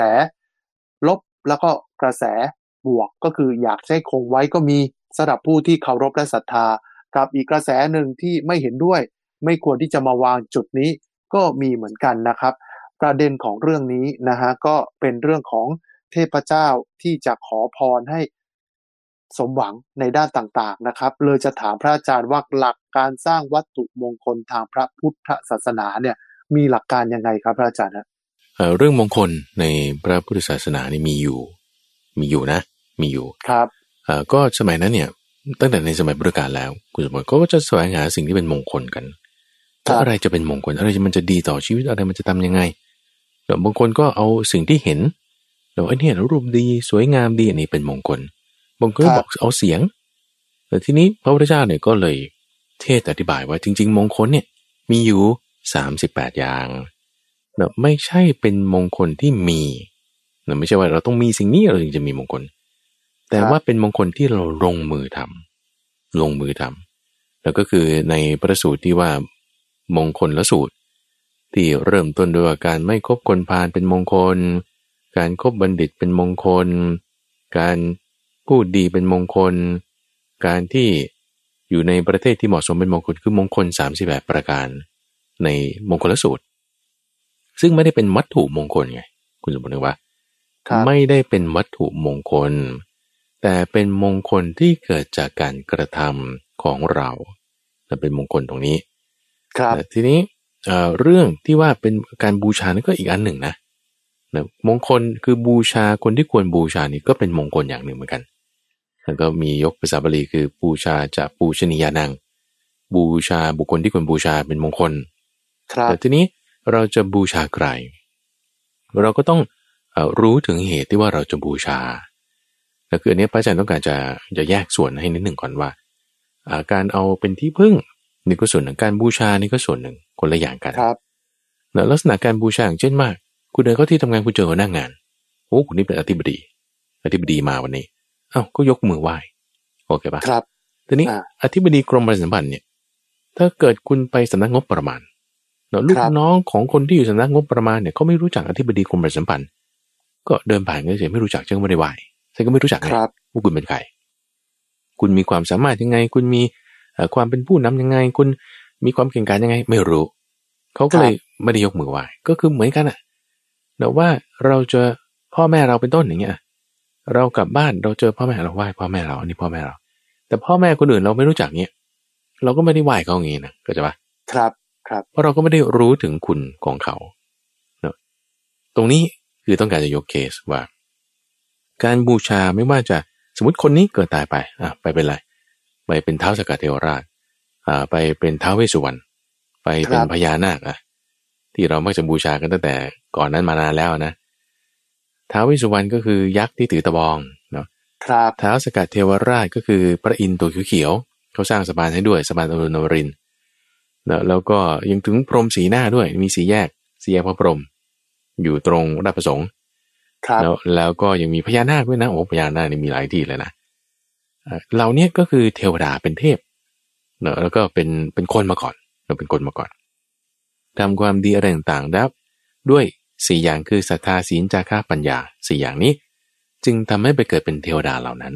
ลบแล้วก็กระแสบวกก็คืออยากใช้คงไว้ก็มีสำหรับผู้ที่เคารพและศรัทธา กับอีกกระแสหนึ่งที่ไม่เห็นด้วย ไม่ควรที่จะมาวางจุดนี้ก็มีเหมือนกันนะครับ ประเด็นของเรื่องนี้นะฮะก็เป็นเรื่องของ เทพเจ้าที่จะขอพรให้สมหวังในด้านต่างๆนะครับ เลยจะถามพระอาจารย์ว่าหลักการสร้างวัตถุมงคลทางพระพุทธศาสนาเนี่ยมีหลักการยังไงครับพระอาจารย์ฮะเอ่อเรื่องมงคลในพระพุทธศาสนานี่มีอยู่ มีอยู่นะ มีอยู่ครับเอ่อก็สมัยนั้นเนี่ยตั้งแต่ในสมัยพุทธกาลแล้วคุณสมบัติก็จะแสวงหาสิ่งที่เป็นมงคลกันครับว่าอะไรจะเป็นมงคลอะไรมันจะดีต่อชีวิตอะไรมันจะทำยังไงเดี๋ยวบางคนก็เอาสิ่งที่เห็น แล้วไอ้เนี่ยรูปดีสวยงามดีอันนี้เป็นมงคลบางคนก็บอกเอาเสียง แต่ทีนี้พระพุทธเจ้าเนี่ยก็เลยเทศน์อธิบายว่าจริง ๆ มงคลเนี่ยมีอยู่สามสิบแปดอย่างเนอะไม่ใช่เป็นมงคลที่มีเนอะไม่ใช่ว่าเราต้องมีสิ่งนี้เราถึงจะมีมงคล แต่ว่าเป็นมงคลที่เราลงมือทำลงมือทำแล้วก็คือในประสูตรที่ว่ามงคลละสูตร ที่เริ่มต้นด้วยว่าการไม่คบคนพาลเป็นมงคล การคบบัณฑิตเป็นมงคล การพูดดีเป็นมงคล การที่อยู่ในประเทศที่เหมาะสมเป็นมงคลคือมงคล38ประการ ในมงคลละสูตร ซึ่งไม่ได้เป็นวัตถุมงคลไง คุณสมบัติว่าครับไม่ได้เป็นวัตถุมงคล แต่เป็นมงคลที่เกิดจากการกระทำของเราและเป็นมงคลตรงนี้ ครับแต่ทีนี้เอ่อเรื่องที่ว่าเป็นการบูชานี่ก็อีกอันหนึ่งนะ นะมงคลคือบูชาคนที่ควรบูชานี่ก็เป็นมงคลอย่างหนึ่งเหมือนกันแล้วก็มียกภาษาบาลีคือบูชาจะปูชนียานัง บูชาบุคคลที่ควรบูชาเป็นมงคลครับแต่ทีนี้เราจะบูชาใคร เราก็ต้องเอ่อรู้ถึงเหตุที่ว่าเราจะบูชาแล้วคืออันนี้พระอาจารย์ต้องการจะจะแยกส่วนให้นิดหนึ่งก่อนว่าอ่าการเอาเป็นที่พึ่งนี่ก็ส่วนหนึ่งการบูชานี่ก็ส่วนหนึ่งคนละอย่างกันครับแล้วลักษณะการบูชาอย่างเช่นมาก คุณเดินเข้าที่ทำงานคุณเจอหัวหน้างานโอ้คุณนี่เป็นอธิบดี อธิบดีมาวันนี้เอ้าก็ยกมือไหว้โอเคปะครับทีนี้อ่าอธิบดีกรมประชาสัมพันธ์เนี่ย ถ้าเกิดคุณไปสำนักงบประมาณเนอะลูกครับน้องของคนที่อยู่สำนักงบประมาณเนี่ยเขาไม่รู้จักอธิบดีกรมประชาสัมพันธ์ก็เดินผ่านก็เฉยไม่รู้จักเจ้าไม่ได้ไหว้ฉันก็ไม่รู้จักไงครับว่าคุณเป็นใครคุณมีความสามารถยังไง คุณมีเอ่อความเป็นผู้นำยังไง คุณมีความเก่งกาจยังไง ไม่รู้ เขาก็เลยไม่ได้ยกมือไหว้ก็คือเหมือนกันอะ แต่ว่าเราเจอพ่อแม่เราเป็นต้นอย่างเงี้ยเรากลับบ้านเราเจอพ่อแม่เราไหว้พ่อแม่เราอันนี้พ่อแม่เรา แต่พ่อแม่คนอื่นเราไม่รู้จักเนี้ยเราก็ไม่ได้ไหว้เขาอย่างงี้นะก็จะว่าครับครับ เพราะเราก็ไม่ได้รู้ถึงคุณของเขาเนอะตรงนี้คือต้องการจะยกเคสว่า การบูชาไม่ว่าจะสมมติคนนี้เกิดตายไปอะไปเป็นไรไปเป็นเท้าวสกกัดเทวราชอ่าไปเป็นท้าวเวสสุวรรณไปเป็นครับพญานาคอะ ที่เรามักจะบูชากันตั้งแต่ก่อนนั้นมานานแล้วนะท้าวเวสสุวรรณก็คือยักษ์ที่ถือตะบองเนาะครับท้าวสกัดเทวราชก็คือพระอินทร์ตัวเขียวๆเขาสร้างสะพานให้ด้วยสะพานอรุณอมรินทร์แล้วแล้วก็ยังถึงพรหมสีหน้าด้วยมีสีแยกสีแยกพระพรหมอยู่ตรงราชประสงค์ครับแล้วแล้วก็ยังมีพญานาคด้วยนะโอ้พญานาคนี่มีหลายที่เลยนะเอ่อเหล่าเนี้ยก็คือเทวดาเป็นเทพเนอะแล้วก็เป็นเป็นคนมาก่อนเราเป็นคนมาก่อน ทำความดีอะไรต่างๆแล้วด้วยสี่อย่างคือศรัทธาศีลจาระปัญญาสี่อย่างนี้ จึงทำให้ไปเกิดเป็นเทวดาเหล่านั้น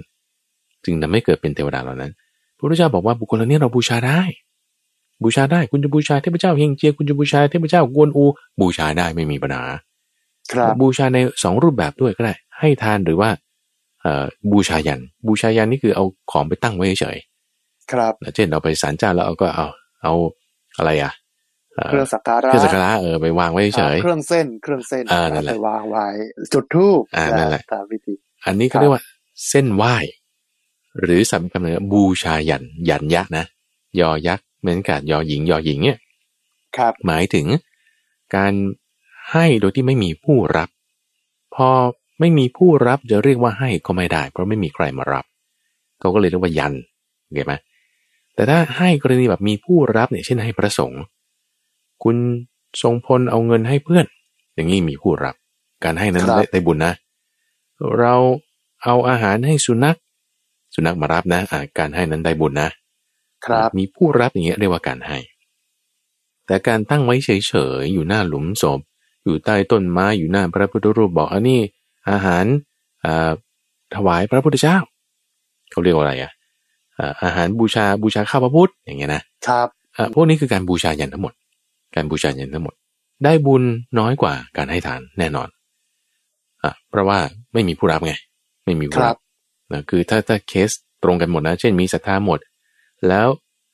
จึงทำให้เกิดเป็นเทวดาเหล่านั้นพระพุทธเจ้าบอกว่าบุคคลเหล่านี้เราบูชาได้ บูชาได้คุณจะบูชาเทพเจ้าเฮงเจียคุณจะบูชาเทพเจ้ากวนอู บูชาได้ไม่มีปัญหาครับบูชาในสองรูปแบบด้วยก็ได้ ให้ทานหรือว่าเอ่อบูชายัน บูชายันนี่คือเอาของไปตั้งไว้เฉยครับๆเช่นเราไปศาลเจ้าแล้วเอาก็เอาเอาอะไรอะ เอ่อเครื่องสักการะเครื่องสักการะเออไปวางไว้เฉยเครื่องเส้นเครื่องเส้นอ่านั่นแหละไปวางไว้ จุดธูปอ่านั่นแหละตามวิธี อันนี้ครัเขาบเรียกว่า เส้นไหว้หรือสัมคำหนึ่งบูชายันยันยักษ์นะยอยักษ์เหมือนกับยอหญิงยอหญิงเนี่ยครับหมายถึงการให้โดยที่ไม่มีผู้รับ พอไม่มีผู้รับจะเรียกว่าให้ก็ไม่ได้ เพราะไม่มีใครมารับเขาก็เลยเรียกว่ายันเห็นไหมแต่ถ้าให้กรณีแบบมีผู้รับเนี่ยเช่นให้พระสงฆ์ คุณทรงพลเอาเงินให้เพื่อน อย่างนี้มีผู้รับ การให้นั้นครับได้ได้บุญนะ เราเอาอาหารให้สุนัข สุนัขมารับนะอ่าการให้นั้นได้บุญนะครับมีผู้รับอย่างเงี้ยเรียกว่าการให้ แต่การตั้งไว้เฉยๆอยู่หน้าหลุมศพ อยู่ใต้ต้นไม้อยู่หน้าพระพุทธรูปบอกอันนี้อาหารอ่าถวายพระพุทธเจ้าเขาเรียกว่าอะไรอะอ่าอาหารบูชาบูชาข้าวพระพุทธอย่างเงี้ยนะครับอ่าพวกนี้คือการบูชายันทั้งหมด การบูชายันทั้งหมด ได้บุญน้อยกว่าการให้ทานแน่นอนอะเพราะว่าไม่มีผู้รับไง ไม่มีผู้ครัรับบนะคือถ้าถ้าเคสตรงกันหมดนะ เช่นมีศรัทธาหมด แล้ว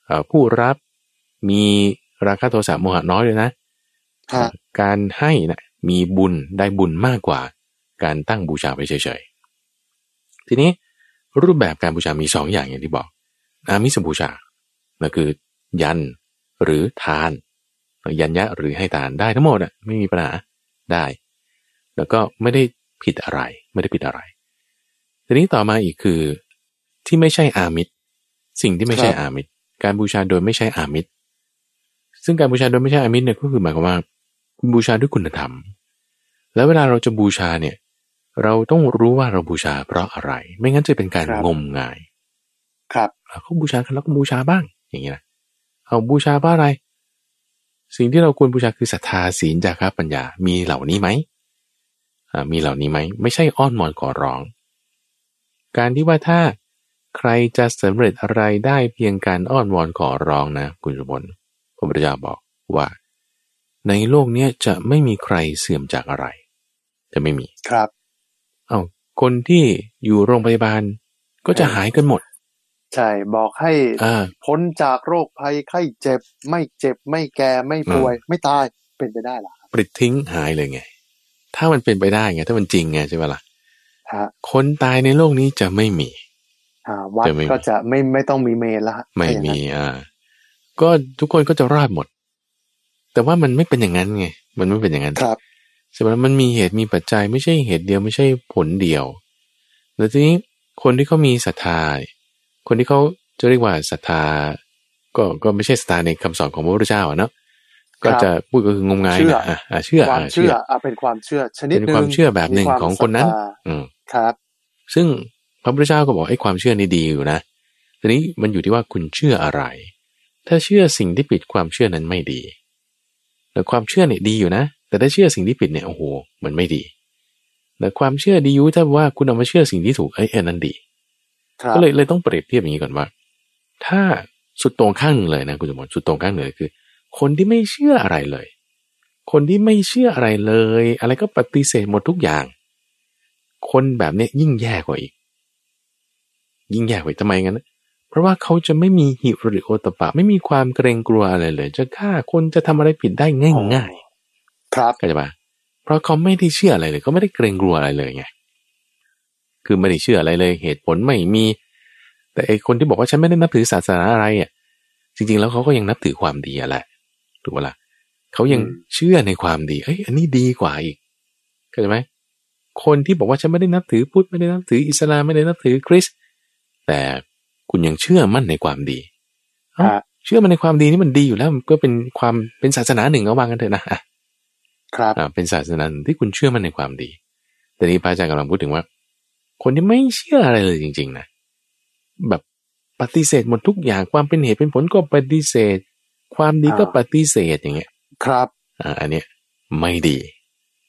เอ่อผู้รับมีราคะโทสะโมหะน้อยเลยนะฮะการให้นะมีบุญได้บุญมากกว่า การตั้งบูชาไปเฉยๆ ทีนี้รูปแบบการบูชามีสองอย่างอย่างที่บอกอามิสบูชานั่นคือยันหรือทาน ยันยะหรือให้ทานได้ทั้งหมดอะไม่มีปัญหาได้ แล้วก็ไม่ได้ผิดอะไรไม่ได้ผิดอะไร ทีนี้ต่อมาอีกคือที่ไม่ใช่อามิตร สิ่งที่ไม่ใช่ครับอามิตร การบูชาโดยไม่ใช่อามิตร ซึ่งการบูชาโดยไม่ใช่อามิตรเนี่ยก็คือหมายความว่าคุณบูชาด้วยคุณธรรม แล้วเวลาเราจะบูชาเนี่ย เราต้องรู้ว่าเราบูชาเพราะอะไร ไม่งั้นจะเป็นการครับงมงาย ครับอะเขาบูชากันแล้วก็บูชาบ้าง อย่างนี้นะเอาบูชาเพราะอะไร สิ่งที่เราควรบูชาคือศรัทธาศีลจาระปัญญา มีเหล่านี้ไหมอ่ามีเหล่านี้ไหม ไม่ใช่อ้อนวอนขอร้อง การที่ว่าถ้าใครจะสำเร็จอะไรได้เพียงการอ้อนวอนขอร้องนะ คุณสมบลพระพุทธเจ้าบอกว่า ในโลกเนี้ยจะไม่มีใครเสื่อมจากอะไร จะไม่มีครับ เอาคนที่อยู่โรงพยาบาลก็จะหายกันหมด ใช่ บอกให้อ่าพ้นจากโรคภัยไข้เจ็บ ไม่เจ็บไม่แก่ไม่ป่วย ไม่ตายเป็นไปได้เหรอครับปลิดทิ้งหายเลยไง ถ้ามันเป็นไปได้ไง ถ้ามันจริงไงใช่ไหมล่ะฮะคนตายในโลกนี้จะไม่มีอ่าวัดจะไม่มีก็จะไม่ไม่ต้องมีเมนแล้วฮะไม่ถ้าอย่างมีนั้นอ่า ก็ทุกคนก็จะรอดหมด แต่ว่ามันไม่เป็นอย่างนั้นไง มันไม่เป็นอย่างนั้นครับใช่ไหมมันมีเหตุมีปัจจัย ไม่ใช่เหตุเดียวไม่ใช่ผลเดียวแล้วทีนี้คนที่เขามีศรัทธา คนที่เขาจะเรียกว่าศรัทธาก็ก็ไม่ใช่ศรัทธาในคำสอนของพระพุทธเจ้าอะเนาะก็จะพูดก็คืองมงายเชื่อนะอะอะเชื่อความอะเชื่ออะเป็นความเชื่อชนิดเป็นหนึ่งความเชื่อแบบหนึ่งมีวามของคนนั้นศรัทธาอืมครับ ซึ่งพระพุทธเจ้าก็บอกไอ้ความเชื่อนี่ดีอยู่นะทีนี้มันอยู่ที่ว่าคุณเชื่ออะไร ถ้าเชื่อสิ่งที่ผิดความเชื่อนั้นไม่ดีแต่ความเชื่อเนี่ยดีอยู่นะ แต่ถ้าเชื่อสิ่งที่ผิดเนี่ยโอ้โหมันไม่ดีแต่ความเชื่อดีอยู่ถ้าว่าคุณเอามาเชื่อสิ่งที่ถูกเอ้ยอันนั้นดีครับ ก็เลยเลยต้องเปรียบเทียบอย่างนี้ก่อนว่า ถ้าสุดตรงข้างหนึ่งเลยนะคุณสมบัติสุดตรงข้างหนึ่งเลยคือ คนที่ไม่เชื่ออะไรเลย คนที่ไม่เชื่ออะไรเลย อะไรก็ปฏิเสธหมดทุกอย่าง คนแบบเนี้ยยิ่งแย่กว่าอีก ยิ่งแย่กว่าอีกทำไมงั้นนะเพราะว่าเขาจะไม่มีหิริโอตปปะ ไม่มีความเกรงกลัวอะไรเลย จะฆ่าคนจะทำอะไรผิดได้ง่ายครับๆเข้าใจปะเพราะเขาไม่ได้เชื่ออะไรเลยเขาไม่ได้เกรงกลัวอะไรเลยไง คือไม่ได้เชื่ออะไรเลย เหตุผลไม่มี แต่ไอคนที่บอกว่าฉันไม่ได้นับถือศาสนาอะไรอะจริงๆแล้วเขาก็ยังนับถือความดีอะแหละถูกปะล่ะเขายังอืมเชื่อในความดีเอ้ยอันนี้ดีกว่าอีกเข้าใจไหมคนที่บอกว่าฉันไม่ได้นับถือพุทธไม่ได้นับถืออิสลามไม่ได้นับถือคริสต์แต่คุณยังเชื่อมั่นในความดีเอ้าฮะเชื่อมันในความดีนี่มันดีอยู่แล้วมันก็เป็นความเป็นศาสนาหนึ่งเอาวางกันเถอะนะอะครับอ่าเป็นศาสนาหนึ่งที่คุณเชื่อมั่นในความดี แต่นี้พระอาจารย์กำลังพูดถึงว่า คนที่ไม่เชื่ออะไรเลยจริง ๆ นะ แบบปฏิเสธหมดทุกอย่างความเป็นเหตุเป็นผลก็ปฏิเสธ ความดีก็อ่าปฏิเสธอย่างเงี้ย ครับอ่าอันเนี้ยไม่ดี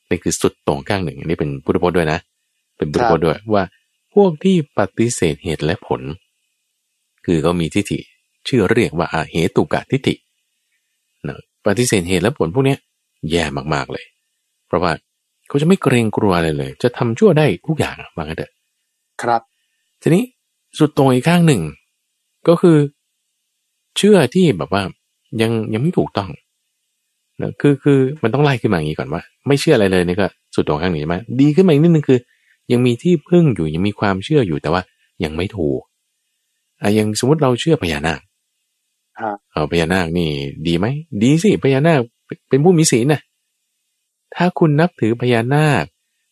นี่คือสุดตรงข้างหนึ่ง อันนี้เป็นพุทธพจน์ด้วยนะ เป็นพุทธพจน์ด้วยว่าพวกที่ปฏิเสธเหตุและผล คือเขามีทิฏฐิชื่อเรียกว่าอาเหตุกะทิฏฐินะปฏิเสธเหตุและผลพวกเนี้ยแย่มากๆเลย เพราะว่าเขาจะไม่เกรงกลัวอะไรเลย จะทำชั่วได้ทุกอย่างอะว่างั้นเถอะ ครับ ทีนี้สุดตรงอีกข้างหนึ่ง ก็คือ เชื่อที่แบบว่ายังยังไม่ถูกต้องนะคือคือมันต้องไล่ขึ้นมาอย่างนี้ก่อนว่า ไม่เชื่ออะไรเลยนี่ก็สุดตรงข้างนี้ใช่ไหมดีขึ้นมาอีกนิดนึงคือ ยังมีที่พึ่งอยู่ยังมีความเชื่ออยู่แต่ว่ายังไม่ถูกอะอย่างสมมติเราเชื่อพญานาคฮะเอาพญานาคนี่ ดีไหมดีสิพญานาคเป็นผู้มีศีลนะถ้าคุณนับถือพญานาค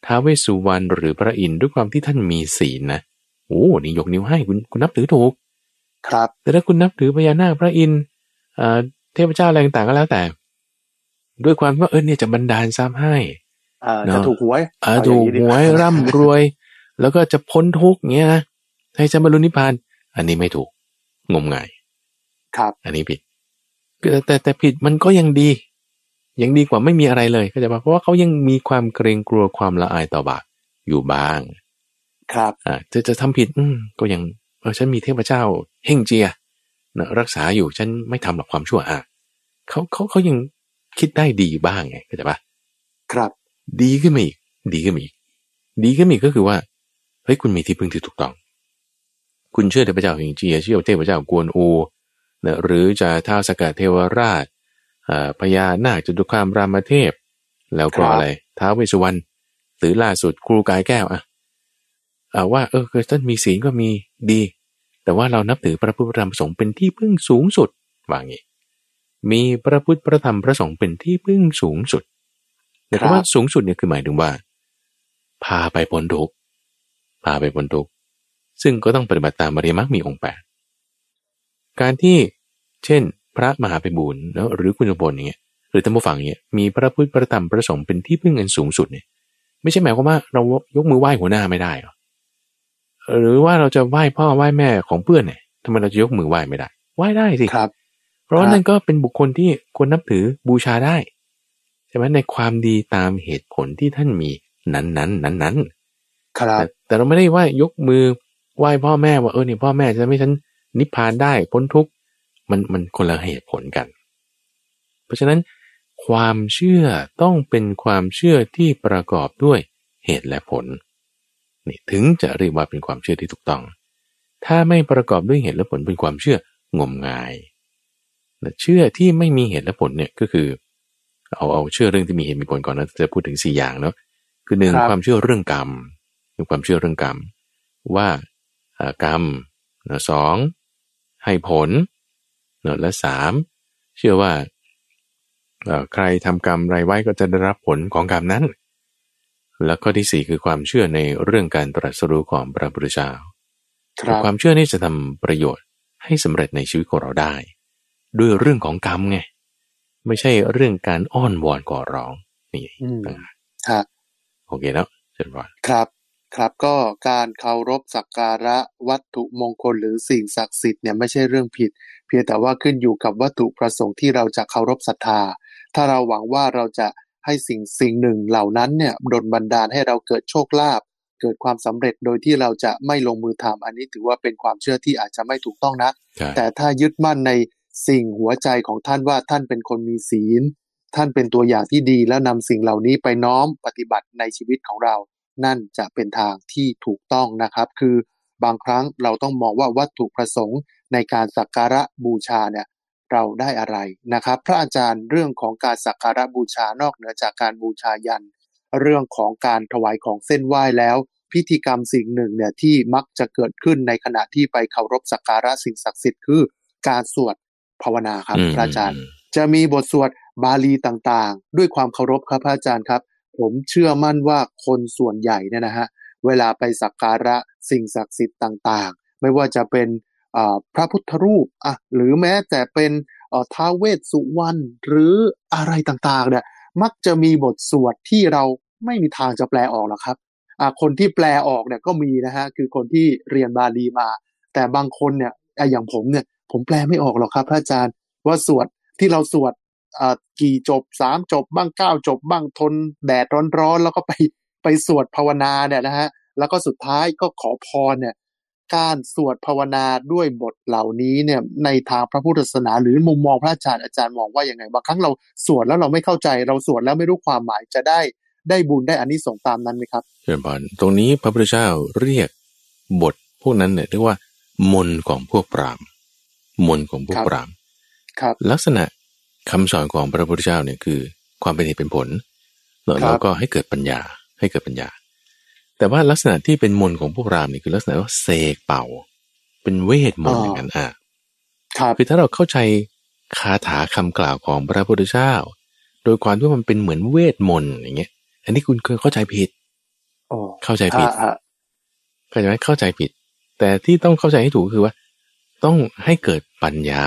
ท้าวเวสสุวรรณหรือพระอินทร์ด้วยความที่ท่านมีศีลนะโอ้นี่ยกนิ้วให้คุณคุณนับถือถูก ครับ แต่ถ้าคุณนับถือพญานาคพระอินทร์เอ่อเทพเจ้าอะไรต่างๆก็แล้วแต่ ด้วยความที่ว่าเออเนี่ยจะบันดาลทรัพย์ให้อ่าเนอะจะถูกหวยอ่าเอาอถูย่างกนี้ดีหกวว่ายร่ำรวย แล้วก็จะพ้นทุกข์เงี้ยนะให้จะบรรลุนิพพาน อันนี้ไม่ถูก งมงาย ครับ อันนี้ผิดแต่แต่แต่ผิดมันก็ยังดี ยังดีกว่าไม่มีอะไรเลยก็จะว่าเพราะว่าเขายังมีความเกรงกลัวความละอายต่อบาปอยู่บ้าง ครับอ่าจะจะทำผิด อืมก็ยังเออฉันมีเทพเจ้าเฮ่งเจียนะรักษาอยู่ฉันไม่ทำหรอกความชั่วอะเขาเขาเขายังคิดได้ดีบ้างไงเข้าใจปะครับ ดีขึ้นมาอีกดีขึ้นมาอีกดีขึ้นมาอีกก็คือว่าเฮ้ยคุณมีที่พึ่งที่ถูกต้อง คุณเชื่อเทพเจ้าเฮงเจียเชื่อเทพเจ้ากวนอูนะหรือจะท้าวสกัดเทวราชอ่า พญานาคจตุคามรามเทพ แล้วก็อะไรท้าวเวสสุวรรณหรือล่าสุดครูกายแก้วอะอ่าว่าเออคือท่านมีศีลก็มีดี แต่ว่าเรานับถือพระพุทธพระธรรมพระสงฆ์เป็นที่พึ่งสูงสุดว่างี้มีพระพุทธพระธรรมพระสงฆ์เป็นที่พึ่งสูงสุดแต่ครับคำว่าสูงสุดเนี่ยคือหมายถึงว่า พาไปพ้นทุกข์พาไปพ้นทุกข์ซึ่งก็ต้องปฏิบัติตามอริยมรรคมีองค์แปดการที่ เช่น พระมหาไปบูรณ์แล้วหรือคุณสมพลอย่างเงี้ยหรือท่านผู้ฟังเงี้ยมีพระพุทธพระธรรมพระสงฆ์เป็นที่พึ่งอันสูงสุดเนี่ย ไม่ใช่หมายความว่าเรายกมือไหว้หัวหน้าไม่ได้หรอหรือว่าเราจะไหว้พ่อไหว้แม่ของเพื่อนเนี่ยทำไมเราจะยกมือไหว้ไม่ได้ไหว้ได้สิครับ เพราะว่าครับนั่นก็เป็นบุคคลที่ควรนับถือบูชาได้ใช่ไหมในความดีตามเหตุผลที่ท่านมีนั้นนั้นนั้นนั้นๆครับแต่แต่เราไม่ได้ว่ายกมือไหว้พ่อแม่ว่าเออเนี่ยพ่อแม่จะไม่ฉันนิพพานได้พ้นทุกข์ มันมันคนละเหตุผลกัน เพราะฉะนั้นความเชื่อต้องเป็นความเชื่อที่ประกอบด้วยเหตุและผลนี่ถึงจะเรียกว่าเป็นความเชื่อที่ถูกต้อง ถ้าไม่ประกอบด้วยเหตุและผลเป็นความเชื่องมงายนะเชื่อที่ไม่มีเหตุและผลเนี่ยก็คือ เอาเอาเชื่อเรื่องที่มีเหตุมีผลก่อนนะจะพูดถึงสี่อย่างเนาะคือหนึ่งครับความเชื่อเรื่องกรรมคือความเชื่อเรื่องกรรม ว่าอ่ากรรมนะสองให้ผล นะและสามเชื่อว่าเอ่อใครทำกรรมไรไว้ก็จะได้รับผลของกรรมนั้น แล้วก็ที่สี่คือความเชื่อในเรื่องการตรัสรู้ของพระพุทธเจ้าครับความเชื่อนี่จะทำประโยชน์ให้สำเร็จในชีวิตของเราได้ ด้วยเรื่องของกรรมไงไม่ใช่เรื่องการอ้อนวอนก่อร้องนี่อืมต่างหากฮะโอเคแล้วเชิญวอนครับครับก็การเคารพสักการะวัตถุมงคลหรือสิ่งศักดิ์สิทธิ์เนี่ยไม่ใช่เรื่องผิด เพียงแต่ว่าขึ้นอยู่กับวัตถุประสงค์ที่เราจะเคารพศรัทธา ถ้าเราหวังว่าเราจะให้สิ่งสิ่งหนึ่งเหล่านั้นเนี่ยดลบันดาลให้เราเกิดโชคลาภเกิดความสำเร็จโดยที่เราจะไม่ลงมือทำอันนี้ถือว่าเป็นความเชื่อที่อาจจะไม่ถูกต้องนะใช่แต่ถ้ายึดมั่นในสิ่งหัวใจของท่านว่าท่านเป็นคนมีศีล ท่านเป็นตัวอย่างที่ดีแล้วนำสิ่งเหล่านี้ไปน้อมปฏิบัติในชีวิตของเรา นั่นจะเป็นทางที่ถูกต้องนะครับ คือบางครั้งเราต้องมองว่าวัตถุประสงค์ ในการสักการะบูชาเนี่ยเราได้อะไรนะครับ พระอาจารย์เรื่องของการสักการะบูชานอกเหนือจากการบูชายัน เรื่องของการถวายของเส้นไหว้แล้ว พิธีกรรมสิ่งหนึ่งเนี่ยที่มักจะเกิดขึ้นในขณะที่ไปเคารพสักการะสิ่งศักดิ์สิทธิ์คือ การสวดภาวนาครับอืมพระอาจารย์อืมจะมีบทสวดบาลีต่างๆ ด้วยความเคารพครับพระอาจารย์ครับ ผมเชื่อมั่นว่าคนส่วนใหญ่เนี่ยนะฮะเวลาไปสักการะสิ่งศักดิ์สิทธิ์ต่างๆ ไม่ว่าจะเป็นเอ่อ พระพุทธรูปอะหรือแม้แต่เป็นอ่อท้าวเวสสุวรรณหรืออะไรต่างๆเนี่ยมักจะมีบทสวดที่เราไม่มีทางจะแปลออกหรอกครับอะคนที่แปลออกเนี่ยก็มีนะฮะคือคนที่เรียนบาลีมา แต่บางคนเนี่ยอย่างผมเนี่ยผมแปลไม่ออกหรอกครับ พระอาจารย์ว่าสวดที่เราสวดอ่อกี่จบสามจบบ้างเก้าจบบ้างทนแดดร้อนๆแล้วก็ไปไปสวดภาวนาเนี่ยนะฮะแล้วก็สุดท้ายก็ขอพรเนี่ย การสวดภาวนาด้วยบทเหล่านี้เนี่ยในทางพระพุทธศาสนา หรือมุมมองพระอาจารย์อาจารย์มองว่ายังไงบางครั้งเราสวดแล้วเราไม่เข้าใจ เราสวดแล้วไม่รู้ความหมายจะได้ได้บุญได้อานิสงส์ตามนั้นไหมครับเชิญพรตรงนี้พระพุทธเจ้าเรียกบทพวกนั้นเนี่ยเรียกว่ามนต์ของพวกปรามมนต์ของพวกครับปรามครับ ลักษณะคำสอนของพระพุทธเจ้าเนี่ยคือ ความเป็นเหตุเป็นผลแล้วครับแล้วก็ให้เกิดปัญญาให้เกิดปัญญา แต่ว่าลักษณะที่เป็นมนต์ของพวกรามเนี่ยคือลักษณะว่าเสกเป่า เป็นเวทมนต์อย่างนั้นอะครับคือถ้าเราเข้าใจคาถาคำกล่าวของพระพุทธเจ้า โดยความที่มันเป็นเหมือนเวทมนต์อย่างเงี้ย อันนี้คุณเคยเข้าใจผิดโอ้เข้าใจผิดฮะฮะเข้าใจไหมเข้าใจผิด แต่ที่ต้องเข้าใจให้ถูกก็คือว่า ต้องให้เกิดปัญญา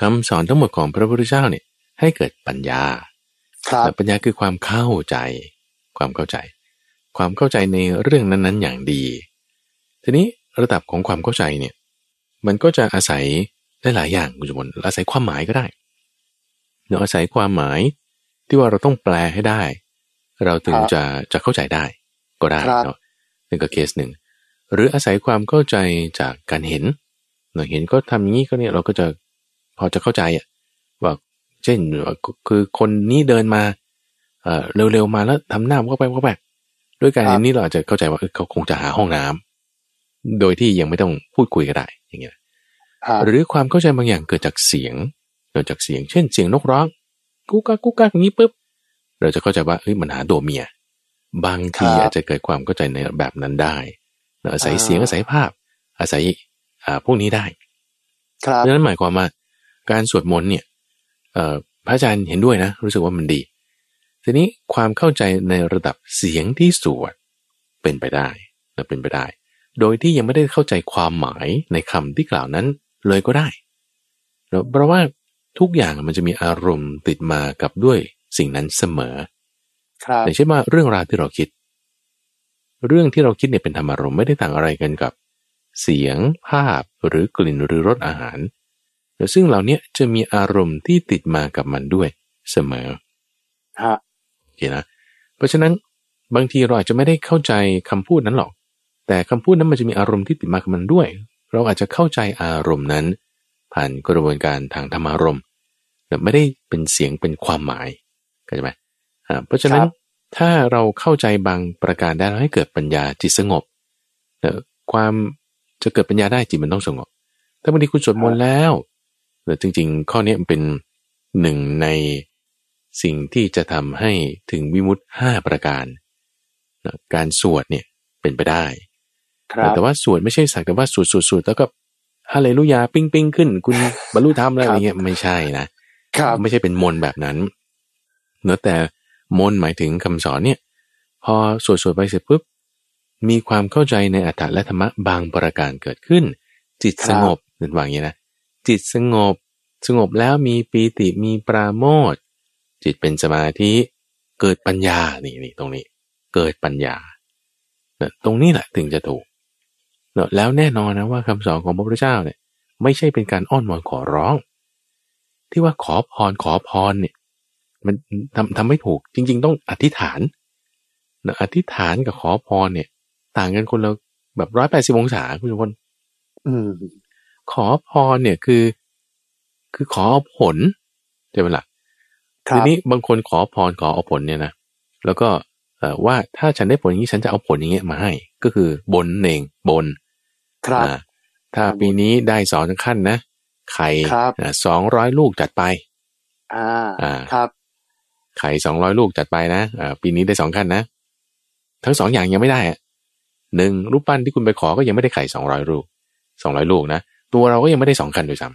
คำสอนทั้งหมดของพระพุทธเจ้าเนี่ย ให้เกิดปัญญาครับแต่ปัญญาคือความเข้าใจ ความเข้าใจ ความเข้าใจในเรื่องนั้นๆ อย่างดี ทีนี้ระดับของความเข้าใจเนี่ยมันก็จะอาศัยได้หลายอย่างคุณสมบัติอาศัยความหมายก็ได้เนาะอาศัยความหมายที่ว่าเราต้องแปลให้ได้ เราถึงครับจะจะเข้าใจได้ก็ได้ครับเนาะนี่ก็เคสหนึ่งหรืออาศัยความเข้าใจจากการเห็นเราเห็นก็ทำอย่างนี้ก็เนี่ยเราก็จะพอจะเข้าใจอะว่าเช่นคือคนนี้เดินมาเอ่อเร็วๆมาแล้วทำหน้าว่าไปว่าไป ด้วยการครับเห็นนี่เราอาจจะเข้าใจว่าเออเขาคงจะหาห้องน้ำโดยที่ยังไม่ต้องพูดคุยก็ได้อย่างเงี้ยฮะหรือความเข้าใจบางอย่างเกิดจากเสียง เกิดจากเสียง เช่นเสียงนกร้องกุ๊กกักกุ๊กกักอย่างนี้ปุ๊บเราจะเข้าใจว่าเฮ้ยมันหาตัวเมีย บางทีอาจจะเกิดความเข้าใจในแบบนั้นได้เนอะอาศัยเสียงอาศัยภาพ อาศัยอ่าพวกนี้ได้ครับดังนั้นหมายความว่าการสวดมนต์เนี่ยเอ่อพระอาจารย์เห็นด้วยนะ รู้สึกว่ามันดี ทีนี้ความเข้าใจในระดับเสียงที่สวดเป็นไปได้นะเป็นไปได้ โดยที่ยังไม่ได้เข้าใจความหมายในคำที่กล่าวนั้นเลยก็ได้เนอะเพราะว่าทุกอย่างมันจะมีอารมณ์ติดมากับด้วยสิ่งนั้นเสมอครับอย่างเช่นว่าเรื่องราวที่เราคิด เรื่องที่เราคิดเนี่ยเป็นธรรมารมณ์ไม่ได้ต่างอะไรกันกับ เสียงภาพหรือกลิ่นหรือรสอาหารแต่ซึ่งเหล่านี้จะมีอารมณ์ที่ติดมากับมันด้วยเสมอฮะ โอเคนะ เพราะฉะนั้นบางทีเราอาจจะไม่ได้เข้าใจคำพูดนั้นหรอก แต่คำพูดนั้นมันจะมีอารมณ์ที่ติดมากับมันด้วย เราอาจจะเข้าใจอารมณ์นั้น ผ่านกระบวนการทางธรรมารมณ์แต่ไม่ได้เป็นเสียงเป็นความหมายเข้าใจไหมอ่าเพราะฉะนั้นครับถ้าเราเข้าใจบางประการได้แล้วให้เกิดปัญญาจิตสงบเอ่อความจะเกิดปัญญาได้จิตมันต้องสงบ ถ้าบางทีคุณสวดมนต์แล้วแต่จริง ๆ ข้อนี้มันเป็นหนึ่งใน สิ่งที่จะทำให้ถึงวิมุตติห้าประการนะการสวดเนี่ยเป็นไปได้ครับแต่ว่าสวดไม่ใช่สักแต่ว่าสวดสวดสวดแล้วก็ฮาเลลูยาปิ้งปิ้งขึ้น คุณบรรลุธรรมแล้วคอะรับไรเงี้ยไม่ใช่นะครับไม่ใช่เป็นมนต์แบบนั้นเนอะแต่มนต์หมายถึงคำสอนเนี่ย พอสวดสวดไปเสร็จปุ๊บมีความเข้าใจในอัตถะและธรรมะบางประการเกิดขึ้น จิตครับสงบนั่นว่าอย่างนี้นะจิตสงบสงบแล้วมีปีติมีปราโมทย์ จิตเป็นสมาธิเกิดปัญญานี่นี่ตรงนี้เกิดปัญญาเนี่ยตรงนี้แหละถึงจะถูกเนอะแล้วแน่นอนนะว่าคำสอนของพระพุทธเจ้าเนี่ยไม่ใช่เป็นการอ้อนวอนขอร้อง ที่ว่าขอพรขอพรเนี่ยมันทำทำไม่ถูกจริง ๆ ต้องอธิษฐานนะอธิษฐานกับขอพรเนี่ย ต่างกันคนละแบบร้อยแปดสิบองศาคุณผู้ชมอืมขอพรเนี่ยคือ คือขอเอาผลใช่ไหมล่ะครั ทีบนี้บางคนขอพรขอเอาผลเนี่ยนะแล้วก็เอ่อว่าถ้าฉันได้ผลอย่างนี้ฉันจะเอาผลอย่างเงี้ยมาให้ ก็คือบนเองบน ครับอ่าถ้าปีนี้ได้สองขั้นนะไข่ครับสองร้อยลูกจัดไปอ่าอ่าครับ ไข่สองร้อยลูกจัดไปนะอ่าปีนี้ได้สองขั้นนะ ทั้งสองอย่างยังไม่ได้อะหนึ่งรูปปั้นที่คุณไปขอก็ยังไม่ได้ไข่สองร้อยลูกสองร้อยลูกนะตัวเราก็ยังไม่ได้สองขั้นด้วยซ้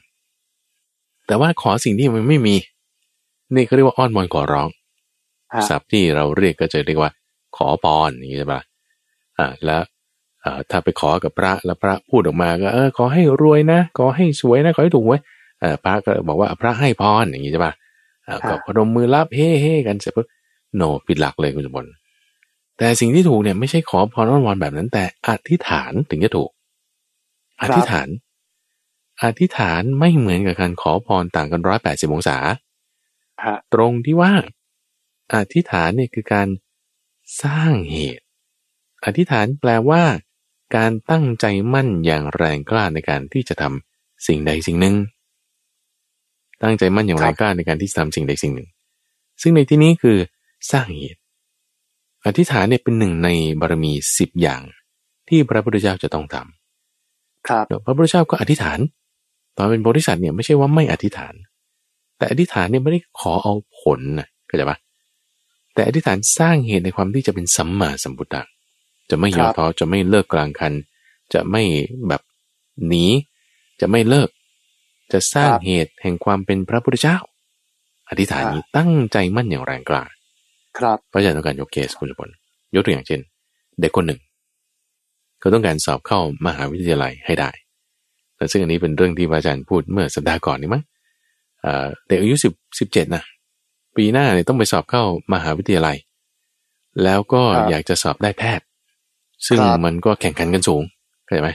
ำแต่ว่าขอสิ่งที่มันไม่มี นี่เขาเรียกว่าอ้อนวอนขอร้องฮะศัพท์ที่เราเรียกก็จะเรียกว่า ขอพรอย่างนี้ใช่ปะอ่าแล้วเอ่อถ้าไปขอกับพระแล้วพระพูดออกมาก็เออขอให้รวยนะ ขอให้สวยนะขอให้ถูกไว้ยเออพระก็บอกว่าพระให้พรอย่างนี้ใช่ปะอ่าก็พนมมือรับเฮ้เฮ้กันเสร็จปุ๊บโนผิดหลักเลยคุณสมบัติแต่สิ่งที่ถูกเนี่ยไม่ใช่ขอพรอ้อนวอนแบบนั้น แต่อธิษฐานถึงจะถูก อธิษฐาน อธิษฐานไม่เหมือนกับการขอพรต่างกันร้อยแปดสิบองศาฮะ ตรงที่ว่าอธิษฐานเนี่ยคือการสร้างเหตุ อธิษฐานแปลว่า การตั้งใจมั่นอย่างแรงกล้าในการที่จะทำสิ่งใดสิ่งหนึ่ง ตั้งใจมั่นอย่างแรงกล้าในการที่จะทำสิ่งใดสิ่งหนึ่ง ซึ่งในที่นี้คือสร้างเหตุ อธิษฐานเนี่ยเป็นหนึ่งในบารมีสิบอย่าง ที่พระพุทธเจ้าจะต้องทำครับพระพุทธเจ้าก็อธิษฐาน ตอนเป็นบริษัทเนี่ยไม่ใช่ว่าไม่อธิษฐาน แต่อธิษฐานเนี่ยไม่ได้ขอเอาผลนะเข้าใจปะแต่อธิษฐานสร้างเหตุในความที่จะเป็นสัมมาสัมพุทธะจะไม่ย่อท้อจะไม่เลิกกลางคัน จะไม่แบบหนีจะไม่เลิก จะสร้างเหตุแห่งความเป็นพระพุทธเจ้า อธิษฐานนี้ตั้งใจมั่นอย่างแรงกล้าครับพระอาจารย์ต้องการยกเคสคุณจุพลยกตัวอย่างเช่น เด็กคนหนึ่งเขาต้องการสอบเข้ามหาวิทยาลัยให้ได้แต่ซึ่งอันนี้เป็นเรื่องที่อาจารย์พูดเมื่อสัปดาห์ก่อนนี่มั้ง เด็กอายุสิบสิบเจ็ดนะปีหน้าเนี่ยต้องไปสอบเข้ามหาวิทยาลัย แล้วก็อยากจะสอบได้แพทย์ ซึ่งมันก็แข่งขันกันสูงเข้าใจไหม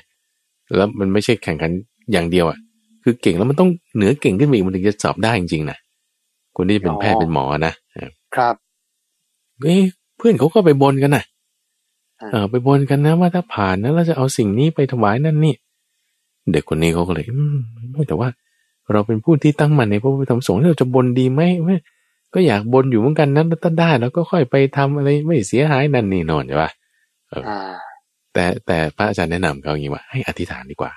แล้วมันไม่ใช่แข่งขันอย่างเดียวอะ คือเก่งแล้วมันต้องเหนือเก่งขึ้นไปอีกมันถึงจะสอบได้จริงๆนะคนที่เป็นแพทย์เป็นหมอนะครับเอ้เพื่อนเขาก็ไปบนกันนะเออไปบนกันนะว่าถ้าผ่านนะเราจะเอาสิ่งนี้ไปถวายนั่นนี่ เด็กคนนี้เขาก็เลยไม่แต่ว่า เราเป็นผู้ที่ตั้งมันในพระพุทธธรรมสงฆ์เราจะบนดีไหมไม่ก็อยากบนอยู่เหมือนกันนั้นถ้าได้แล้วก็ค่อยไปทำอะไรไม่เสียหายนั่นนี่นอนใช่ปะแต่แต่พระอาจารย์แนะนำเขาอย่างนี้ว่าให้อธิษฐานดีกว่า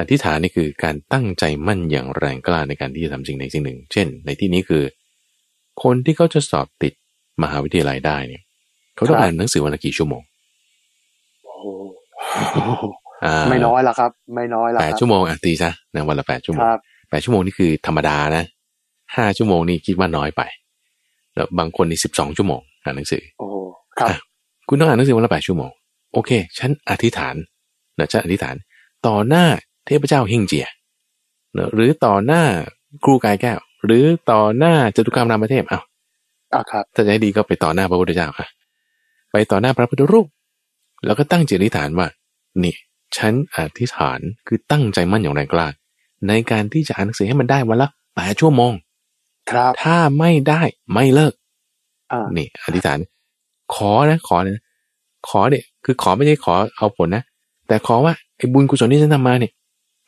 อธิษฐานนี่คือการตั้งใจมั่นอย่างแรงกล้าในการที่จะทำสิ่งใดสิ่งหนึ่ง เช่น ในที่นี้คือ คนที่เขาจะสอบติดมหาวิทยาลัยได้เนี่ย เขาต้องอ่านหนังสือวันละกี่ชั่วโมงไม่น้อยละครับ ไม่น้อยละแปดชั่วโมงอะตีซะในวันละแปดชั่วโมง แปดชั่วโมงนี่คือธรรมดานะห้าชั่วโมงนี่คิดว่าน้อยไป แล้วบางคนนี่สิบสองชั่วโมงอ่านหนังสือ โอ้ครับคุณต้องอ่านหนังสือวันละแปดชั่วโมง โอเค ฉันอธิษฐานนะฉันอธิษฐาน ต่อหน้าเทพเจ้าเฮงเจียนะหรือต่อหน้าครูกายแก้ว หรือต่อหน้าจตุกรรมรามเทพเอาอ่าครับถ้าจะให้ดีก็ไปต่อหน้าพระพุทธเจ้าค่ะไปต่อหน้าพระพุทธรูป แล้วก็ตั้งจิตอธิษฐานว่า นี่ ฉันอธิษฐานคือตั้งใจมั่นอย่างแรงกล้า ในการที่จะอ่านหนังสือให้มันได้วันละแปดชั่วโมง ครับ ถ้าไม่ได้ไม่เลิกอ่านี่อธิษฐาน ขอนะ ขอเลยนะขอเนี่ยคือขอไม่ใช่ขอเอาผลนะ แต่ขอว่าไอ้บุญกุศลที่ฉันทำมาเนี่ย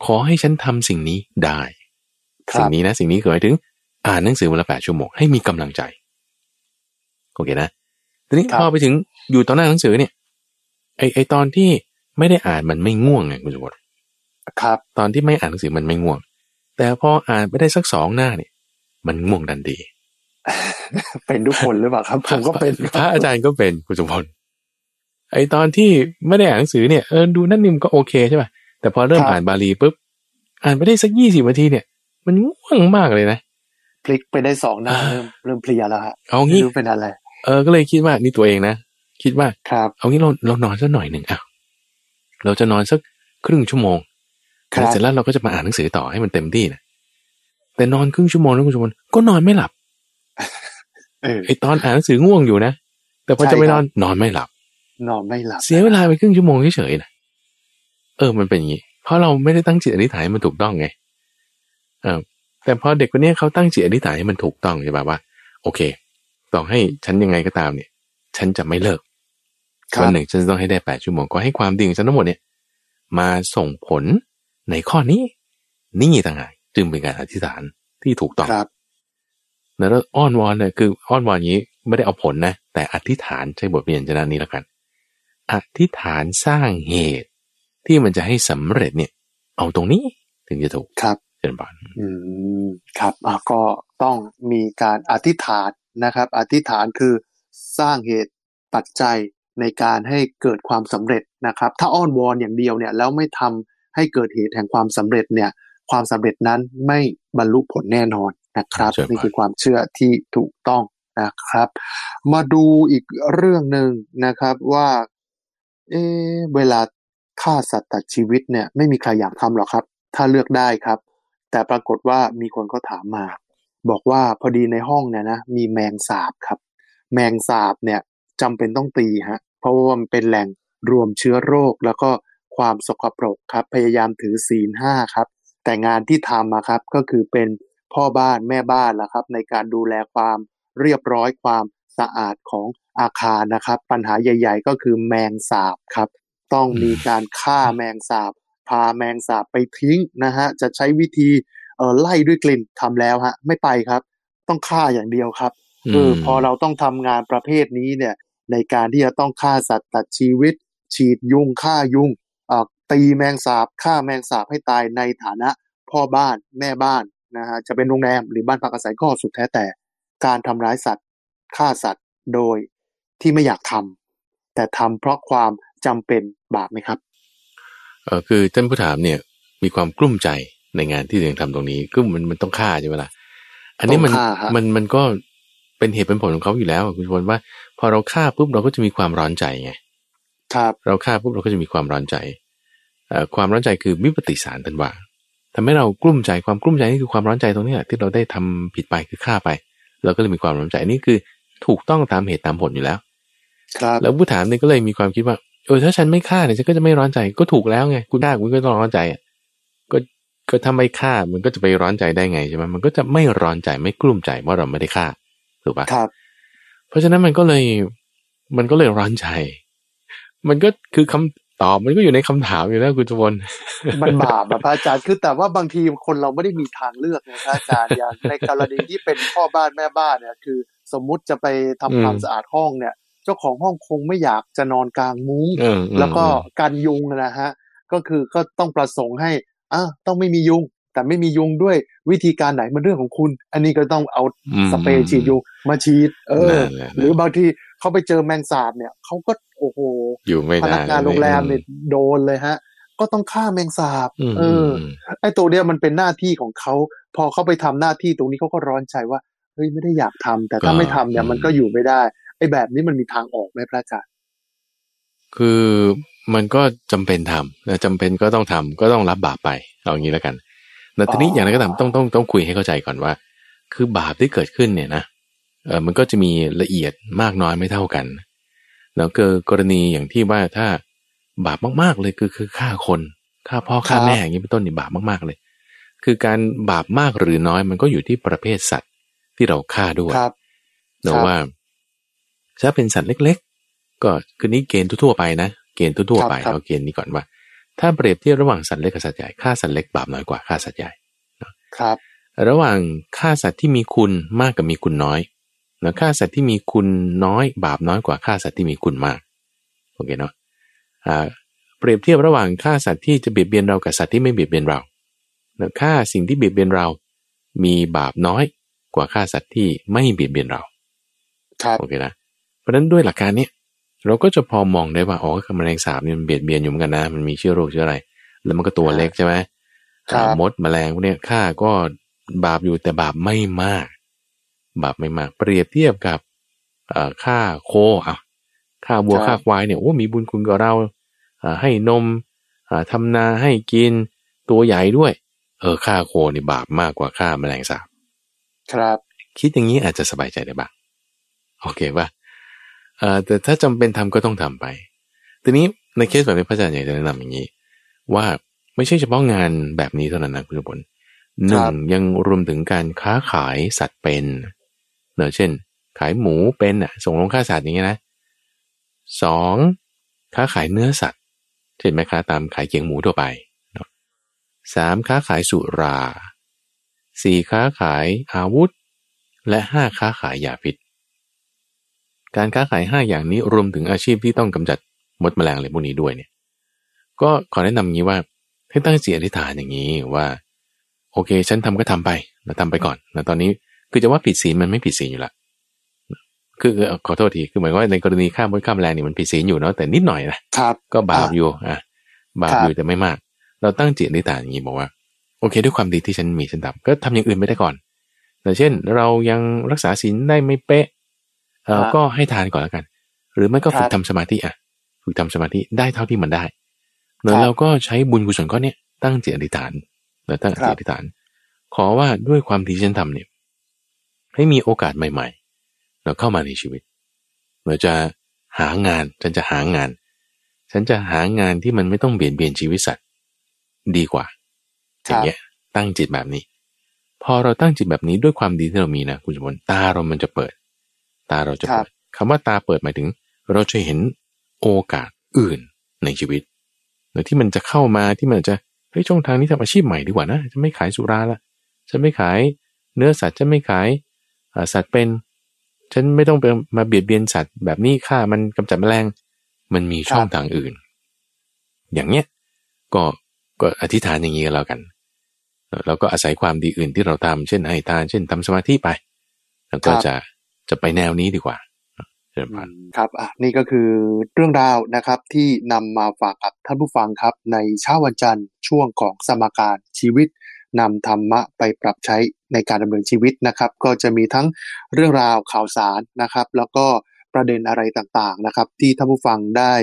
ขอให้ฉันทำสิ่งนี้ได้สิ่งนี้นะสิ่งนี้คือหมายถึง อ่านหนังสือวันละแปดชั่วโมงให้มีกำลังใจโอเคนะทีนี้พอไปถึงอยู่ตอนหน้าหนังสือเนี่ยไอไอตอนที่ไม่ได้อ่านมันไม่ง่วงไงคุณสมบัติ ครับ ตอนที่ไม่อ่านหนังสือมันไม่ง่วง แต่พออ่านไปได้สักสองหน้าเนี่ย มันง่วงดันดี เป็นทุกคนหรือเปล่าครับผมก็เป็นพระอาจารย์ก็เป็นคุณสมพลไอตอนที่ไม่ได้อ่านหนังสือเนี่ยเออดูนั่นนี่มันก็โอเคใช่ป่ะแต่พอเริ่มอ่านบาลีปุ๊บอ่านไปได้สักยี่สิบนาทีเนี่ย มันง่วงมากเลยนะพลิกไปได้สองหน้าเริ่มเริ่มเพลียแล้วฮะเอางี้เป็นอะไร เออก็เลยคิดว่านี่ตัวเองนะคิดว่าครับ เอางี้เราเรานอนสักหน่อยหนึ่งอ้าวเราจะนอนสักครึ่งชั่วโมง เสร็จแล้วเราก็จะมาอ่านหนังสือต่อให้มันเต็มที่นะแต่นอนครึ่งชั่วโมงแล้วคุณชมพก็นอนไม่หลับไอตอนอ่านหนังสือง่วงอยู่นะแต่พอจะไปนอนนอนไม่หลับ นอนไม่หลับ เสียเวลาไปครึ่งชั่วโมงเฉยๆนะเออมันเป็นอย่างนี้เพราะเราไม่ได้ตั้งจิตอธิษฐานมันถูกต้องไงเออแต่พอเด็กคนนี้เขาตั้งจิตอธิษฐานให้มันถูกต้องใช่ป่ะว่า โอเคต่อให้ฉันยังไงก็ตามเนี่ย ฉันจะไม่เลิกวันหนึ่งฉันต้องให้ได้แปดชั่วโมงก็ให้ความดีของฉันทั้งหมดเนี่ย มาส่งผล ในข้อนี้นี่ต่างหากจึงเป็นการอธิษฐานที่ถูกต้องครับแล้วอ้อนวอนเนี่ยคืออ้อนวอนนี้ไม่ได้เอาผลนะ แต่อธิษฐานใช้บทเรียนชนะนี้แล้วกัน อธิษฐานสร้างเหตุ ที่มันจะให้สำเร็จเนี่ย เอาตรงนี้ถึงจะถูกครับเจนบานอืมครับอะก็ต้องมีการอธิษฐานนะครับ อธิษฐานคือสร้างเหตุปัจจัยในการให้เกิดความสำเร็จนะครับ ถ้าอ้อนวอนอย่างเดียวเนี่ยแล้วไม่ทำ ให้เกิดเหตุแห่งความสำเร็จเนี่ย ความสำเร็จนั้นไม่บรรลุผลแน่นอนนะครับ นี่คือความเชื่อที่ถูกต้องนะครับ มาดูอีกเรื่องหนึ่งนะครับว่า เอเวลาฆ่าสัตว์ตัดชีวิตเนี่ย ไม่มีใครอยากทำหรอกครับ ถ้าเลือกได้ครับ แต่ปรากฏว่ามีคนก็ถามมา บอกว่าพอดีในห้องเนี่ยนะมีแมงสาบครับ แมงสาบเนี่ยจำเป็นต้องตีฮะเพราะว่ามันเป็นแหล่งรวมเชื้อโรคแล้วก็ ความสกปรกครับ พยายามถือศีลห้าครับ แต่งานที่ทำมาครับก็คือเป็นพ่อบ้านแม่บ้านละครับ ในการดูแลความเรียบร้อยความสะอาดของอาคารนะครับ ปัญหาใหญ่ ๆ ก็คือแมงสาบครับ ต้องมีการฆ่าแมงสาบ พาแมงสาบไปทิ้งนะฮะจะใช้วิธีเออไล่ด้วยกลิ่นทำแล้วฮะไม่ไปครับ ต้องฆ่าอย่างเดียวครับเออพอเราต้องทำงานประเภทนี้เนี่ยในการที่จะต้องฆ่าสัตว์ตัดชีวิต ฉีดยุงฆ่ายุง ตีแมงสาบฆ่าแมงสาบให้ตายในฐานะพ่อบ้านแม่บ้านนะฮะจะเป็นโรงแรมหรือบ้านพักอาศัยก็สุดแท้แต่ การทำร้ายสัตว์ฆ่าสัตว์โดยที่ไม่อยากทำแต่ทำเพราะความจำเป็นบาปไหมครับเออคือท่านผู้ถามเนี่ยมีความกลุ้มใจในงานที่ตัวเองทำตรงนี้ก็มันมันต้องฆ่าใช่ไหมล่ะอันนี้มันมันมันก็เป็นเหตุเป็นผลของเขาอยู่แล้วคุณพลว่า พอเราฆ่าปุ๊บเราก็จะมีความร้อนใจไงครับเราฆ่าปุ๊บเราก็จะมีความร้อนใจเอ่อ ความร้อนใจคือวิปฏิสารตันว่าทำให้เรากลุ้มใจความกลุ้มใจนี่คือความร้อนใจตรงนี้แหละที่เราได้ทำผิดไปคือฆ่าไปเราก็เลยมีความร้อนใจอันนี่คือถูกต้องตามเหตุตามผลอยู่แล้ว ครับ แล้วผู้ถามเนี่ยก็เลยมีความคิดว่าเออถ้าฉันไม่ฆ่าเนี่ยฉันก็จะไม่ร้อนใจก็ถูกแล้วไงคุณฆ่าคุณก็ต้องร้อนใจอะก็ก็ถ้าไม่ฆ่ามันก็จะไปร้อนใจได้ไงใช่ไหมมันก็จะไม่ร้อนใจไม่กลุ้มใจว่าเราไม่ได้ฆ่าถูกปะครับ เพราะฉะนั้นมันก็เลยมันก็เลยร้อนใจ มันก็คือคำ ตอบมันก็อยู่ในคำถามอยู่แล้วคุณจวนมันบาปอะพระอาจารย์คือแต่ว่าบางทีคนเราไม่ได้มีทางเลือกไงพระอาจารย์อย่างในกรณีที่เป็นพ่อบ้านแม่บ้านเนี่ยคือ สมมุติจะไปทำความอืมสะอาดห้องเนี่ย เจ้าของห้องคงไม่อยากจะนอนกลางมุ้งเอออืมแล้วก็กันยุงนะฮะก็คือก็ต้องประสงค์ให้อะต้องไม่มียุง แต่ไม่มียุงด้วยวิธีการไหนมันเรื่องของคุณ อันนี้ก็ต้องเอาอืมสเปรย์ฉีดยุงมาฉีด เออนั่นแหละหรือบางที เขาไปเจอแมงสาบเนี่ยเขาก็โอ้โหอยู่ไม่พได้นักงานโรงแรมเนี่ยโดนเลยฮะ ก็ต้องฆ่าแมงสาบอืมเอออมไอ้ตัวเนี้ยมันเป็นหน้าที่ของเขาพอเขาไปทำหน้าที่ตรงนี้เขาก็ร้อนใจว่าเฮ้ยไม่ได้อยากทำแต่ถ้าไม่ทำเนี่ยมันก็อยู่ไม่ได้ไอ้แบบนี้มันมีทางออกไหมพระอาจารย์คือมันก็จำเป็นทำนะจำเป็นก็ต้องทำก็ต้องรับบาปไปเอาอย่างนี้แล้วกันแต่ทีนี้อย่างไรก็ตามต้องต้องต้องคุยให้เข้าใจก่อนว่า คือบาปที่เกิดขึ้นเนี่ยนะเออ มันก็จะมีละเอียดมากน้อยไม่เท่ากัน แล้วเกิดกรณีอย่างที่ว่าถ้าบาปมากๆเลยคือคือฆ่าคนฆ่าพ่อฆ่าแม่อย่างนี้เป็นต้นนี่บาปมากๆเลย คือการบาปมากหรือน้อยมันก็อยู่ที่ประเภทสัตว์ที่เราฆ่าด้วยครับเนอะครับว่าถ้าเป็นสัตว์เล็ก ๆ ก็คือนี้เกณฑ์ทั่วๆไปนะ เกณฑ์ทั่วๆไปครับเอาเกณฑ์นี้ก่อนว่า ถ้าเปรียบเทียบระหว่างสัตว์เล็กกับสัตว์ใหญ่ฆ่าสัตว์เล็กบาปน้อยกว่าฆ่าสัตว์ใหญ่ครับ ระหว่างฆ่าสัตว์ที่มีคุณมากกับมีคุณน้อย นะฆ่าสัตว์ที่มีคุณน้อยบาปน้อยกว่าฆ่าสัตว์ที่มีคุณมากโอเคเนาะอ่าเปรียบเทียบระหว่างฆ่าสัตว์ที่จะเบียดเบียนเรากับสัตว์ที่ไม่เบียดเบียนเรานะฆ่าสิ่งที่เบียดเบียนเรา มีบาปน้อยกว่าฆ่าสัตว์ที่ไม่เบียดเบียนเราครับโอเคนะเพราะฉะนั้นด้วยหลักการเนี้ยเราก็จะพอมองได้ว่าอ๋อแมลงสาบเนี่ยมันเบียดเบียนอยู่เหมือนกันนะมันมีเชื้อโรคเชื้ออะไร แล้วมันก็ตัวเล็กใช่ไหมครับอ่ามดแมลงพวกเนี้ยฆ่าก็บาปอยู่แต่บาปไม่มาก บาปไม่มากเปรียบเทียบกับเอ่อฆ่าโคอะฆ่าวัวครับฆ่าควายเนี่ยโอ้มีบุญคุณกับเราอ่าให้นมอ่าทำนาให้กินตัวใหญ่ด้วย เออฆ่าโคนี่บาปมากกว่าฆ่าแมลงสาบครับ คิดอย่างนี้อาจจะสบายใจได้บ้างโอเคป่ะเอ่อแต่ถ้าจำเป็นทำก็ต้องทำไป ทีนี้ในเคสแบบนี้พระอาจารย์อยากจะแนะนำอย่างนี้ ว่าไม่ใช่เฉพาะงานแบบนี้เท่านั้นนะคุณผลหนึ่ครังบยังรวมถึงการค้าขายสัตว์เป็น เนอะเช่น ขายหมูเป็นอะส่งลงฆ่าสัตว์อย่างเงี้ยนะสองค้าขายเนื้อสัตว์ เช่นแม่ค้าตามขายเกียงหมูทั่วไปสามค้าขายสุราสี่ค้าขายอาวุธ และห้าค้าขายยาพิษ การค้าขายห้าอย่างนี้รวมถึงอาชีพที่ต้องกำจัดมดแมลงอะไรพวกนี้ด้วยเนี่ย ก็ขอแนะนำงี้ว่าให้ตั้งจิตอธิษฐานอย่างนี้ว่า โอเค ฉันทำก็ทำไปนะทำไปก่อนนะตอนนี้ คือจะว่าผิดศีลมันไม่ผิดศีลอยู่ละคือคือขอโทษทีคือหมายว่าในกรณีฆ่ามดฆ่าแมลงนี่มันผิดศีลอยู่เนาะแต่นิดหน่อยนะครับก็บาปอยู่อะบาปครับอยู่แต่ไม่มาก เราตั้งจิตอธิษฐานอย่างนี้บอกว่า โอเค ด้วยความดีที่ฉันมีฉันทำก็ทำอย่างอื่นไม่ได้ก่อนแต่เช่น เรายังรักษาศีลได้ไม่เป๊ะเออครับก็ให้ทานก่อนแล้วกัน หรือไม่ก็ฝึครักบทำสมาธิอะฝึกทำสมาธิได้เท่าที่มันได้แล้วครับเราก็ใช้บุญกุศลก้อนเนี้ยตั้งจิตอธิษฐานแล้วตั้งครัจิตบอธิษฐาน ขอว่าด้วยความที่ฉันทำเนี่ย ให้มีโอกาสใหม่ๆเราเข้ามาในชีวิต เราจะหางานฉันจะหางาน ฉันจะหางานที่มันไม่ต้องเบียดเบียนชีวิตสัตว์ดีกว่าคอรับย่างเงี้ยตั้งจิตแบบนี้ พอเราตั้งจิตแบบนี้ด้วยความดีที่เรามีนะคุณสมบัติตาเรามันจะเปิด ตาเราจะครัเปิบดคำว่าตาเปิดหมายถึง เราจะเห็นโอกาสอื่นในชีวิตหรือที่มันจะเข้ามาที่มันจะเฮ้ยช่องทางนี้ทำอาชีพใหม่ดีกว่านะจะไม่ขายสุราละฉันไม่ขายเนื้อสัตว์ฉันไม่ขายอ่า สัตว์เป็น ฉันไม่ต้องไปมาเบียดเบียนสัตว์แบบนี้ฆ่ามันกำจัดแมลงมันมีช่องทางอื่น อย่างเนี้ยก็ก็อธิษฐานอย่างนี้ก็แล้วกันแล้วก็อาศัยความดีอื่นที่เราทำเช่นให้ทาน เช่นทำสมาธิไป แล้วก็ครับจะจะไปแนวนี้ดีกว่าเจริญพรครับอะนี่ก็คือเรื่องราวนะครับที่นำมาฝากกับท่านผู้ฟังครับ ในเช้าวันจันทร์ช่วงของสมการชีวิต นำธรรมะไปปรับใช้ในการดำเนินชีวิตนะครับ ก็จะมีทั้งเรื่องราวข่าวสารนะครับ แล้วก็ประเด็นอะไรต่างๆนะครับ ที่ท่านผู้ฟังได้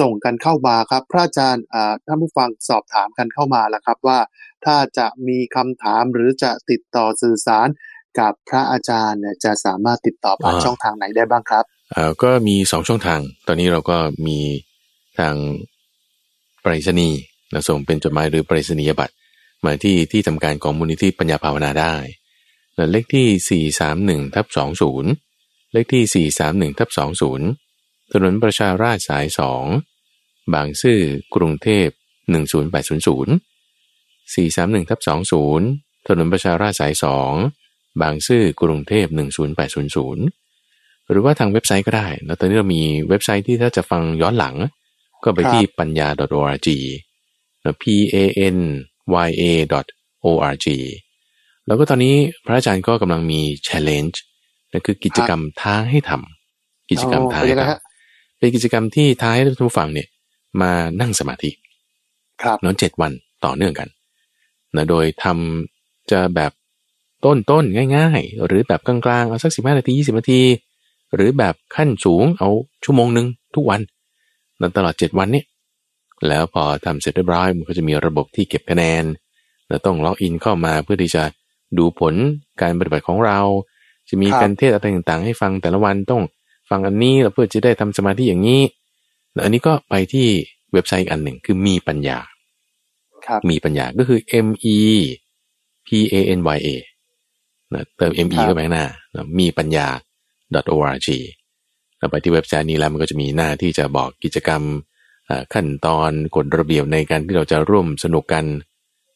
ส่งกันเข้ามาครับ พระอาจารย์ท่านผู้ฟังสอบถามกันเข้ามาแล้วครับว่า ถ้าจะมีคำถามหรือจะติดต่อสื่อสารกับพระอาจารย์เนี่ยจะสามารถติดต่อผ่านช่องทางไหนได้บ้างครับอ่าก็มีสองช่องทาง ตอนนี้เราก็มีทางไปรษณีย์นะส่งเป็นจดหมายหรือไปรษณียบัตร มาที่ที่ทำการของมูลนิธิปัญญาภาวนาได้ เลขที่ 431ทับ20 เลขที่ 431ทับ20 ถนนประชาราชสาย 2 บางซื่อกรุงเทพ 10800 431ทับ20 ถนนประชาราชสาย 2 บางซื่อกรุงเทพ 10800 หรือว่าทางเว็บไซต์ก็ได้ แล้วตอนนี้เรามีเว็บไซต์ที่ถ้าจะฟังย้อนหลัง ก็ไปที่ปัญญา .org p a n y a org แล้วก็ตอนนี้พระอาจารย์ก็กำลังมี challenge นั่นคือกิจกรรมท้าให้ทำกิจกรรมท้าให้ทำเป็นกิจกรรมที่ท้าให้ท่านผู้ฟังเนี่ยมานั่งสมาธิครับนอนเจ็ดวันต่อเนื่องกันนะโดยทำจะแบบต้นต้นง่ายๆ หรือแบบกลางๆ เอาสักสิบห้านาทียี่สิบนาที หรือแบบขั้นสูงเอาชั่วโมงหนึ่งทุกวันนตลอดเจ็ดวันนี้ แล้วพอทำเสร็จเรียบร้อยมันก็จะมีระบบที่เก็บคะแนนเราต้องล็อกอินเข้ามาเพื่อที่จะดูผลการปฏิบัติของเรา จะมีการเทศอะไรต่างๆ ให้ฟังแต่ละวันต้องฟังอันนี้แล้วเพื่อจะได้ทำสมาธิอย่างนี้แล้วอันนี้ก็ไปที่เว็บไซต์อันหนึ่งคือมีปัญญามีปัญญาก็คือ M E P A N Y A นะเติม M E เข้าไปข้างหน้ามีปัญญา .org เราไปที่เว็บไซต์นี้แล้วมันก็จะมีหน้าที่จะบอกกิจกรรม ขั้นตอนกฎระเบียบในการที่เราจะร่วมสนุกกัน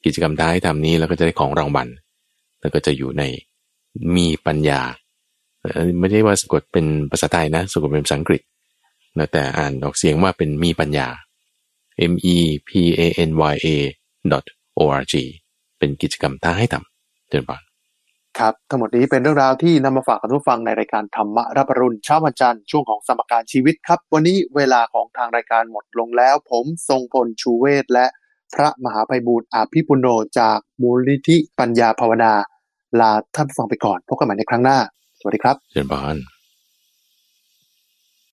กิจกรรมท้ายทำนี้แล้วก็จะได้ของรางวัลแล้วก็จะอยู่ในมีปัญญาไม่ได้ว่าสะกดเป็นภาษาไทยนะสะกดเป็นภาษาอังกฤษนะแต่อ่านออกเสียงว่าเป็นมีปัญญา m e p a n y a o r g เป็นกิจกรรมท้าให้ทำเดินบอล ครับ ทั้งหมดนี้เป็นเรื่องราวที่นำมาฝากกับทุกฟังในรายการธรรมรับรุณเช้าวันจันทร์ช่วงของสมการชีวิตครับ วันนี้เวลาของทางรายการหมดลงแล้ว ผมทรงพลชูเวศและพระมหาภัยบูรณ์อาภิปุโนจากมูลนิธิปัญญาภาวนา ลาท่านฟังไปก่อน พบกันใหม่ในครั้งหน้า สวัสดีครับเชิญบาน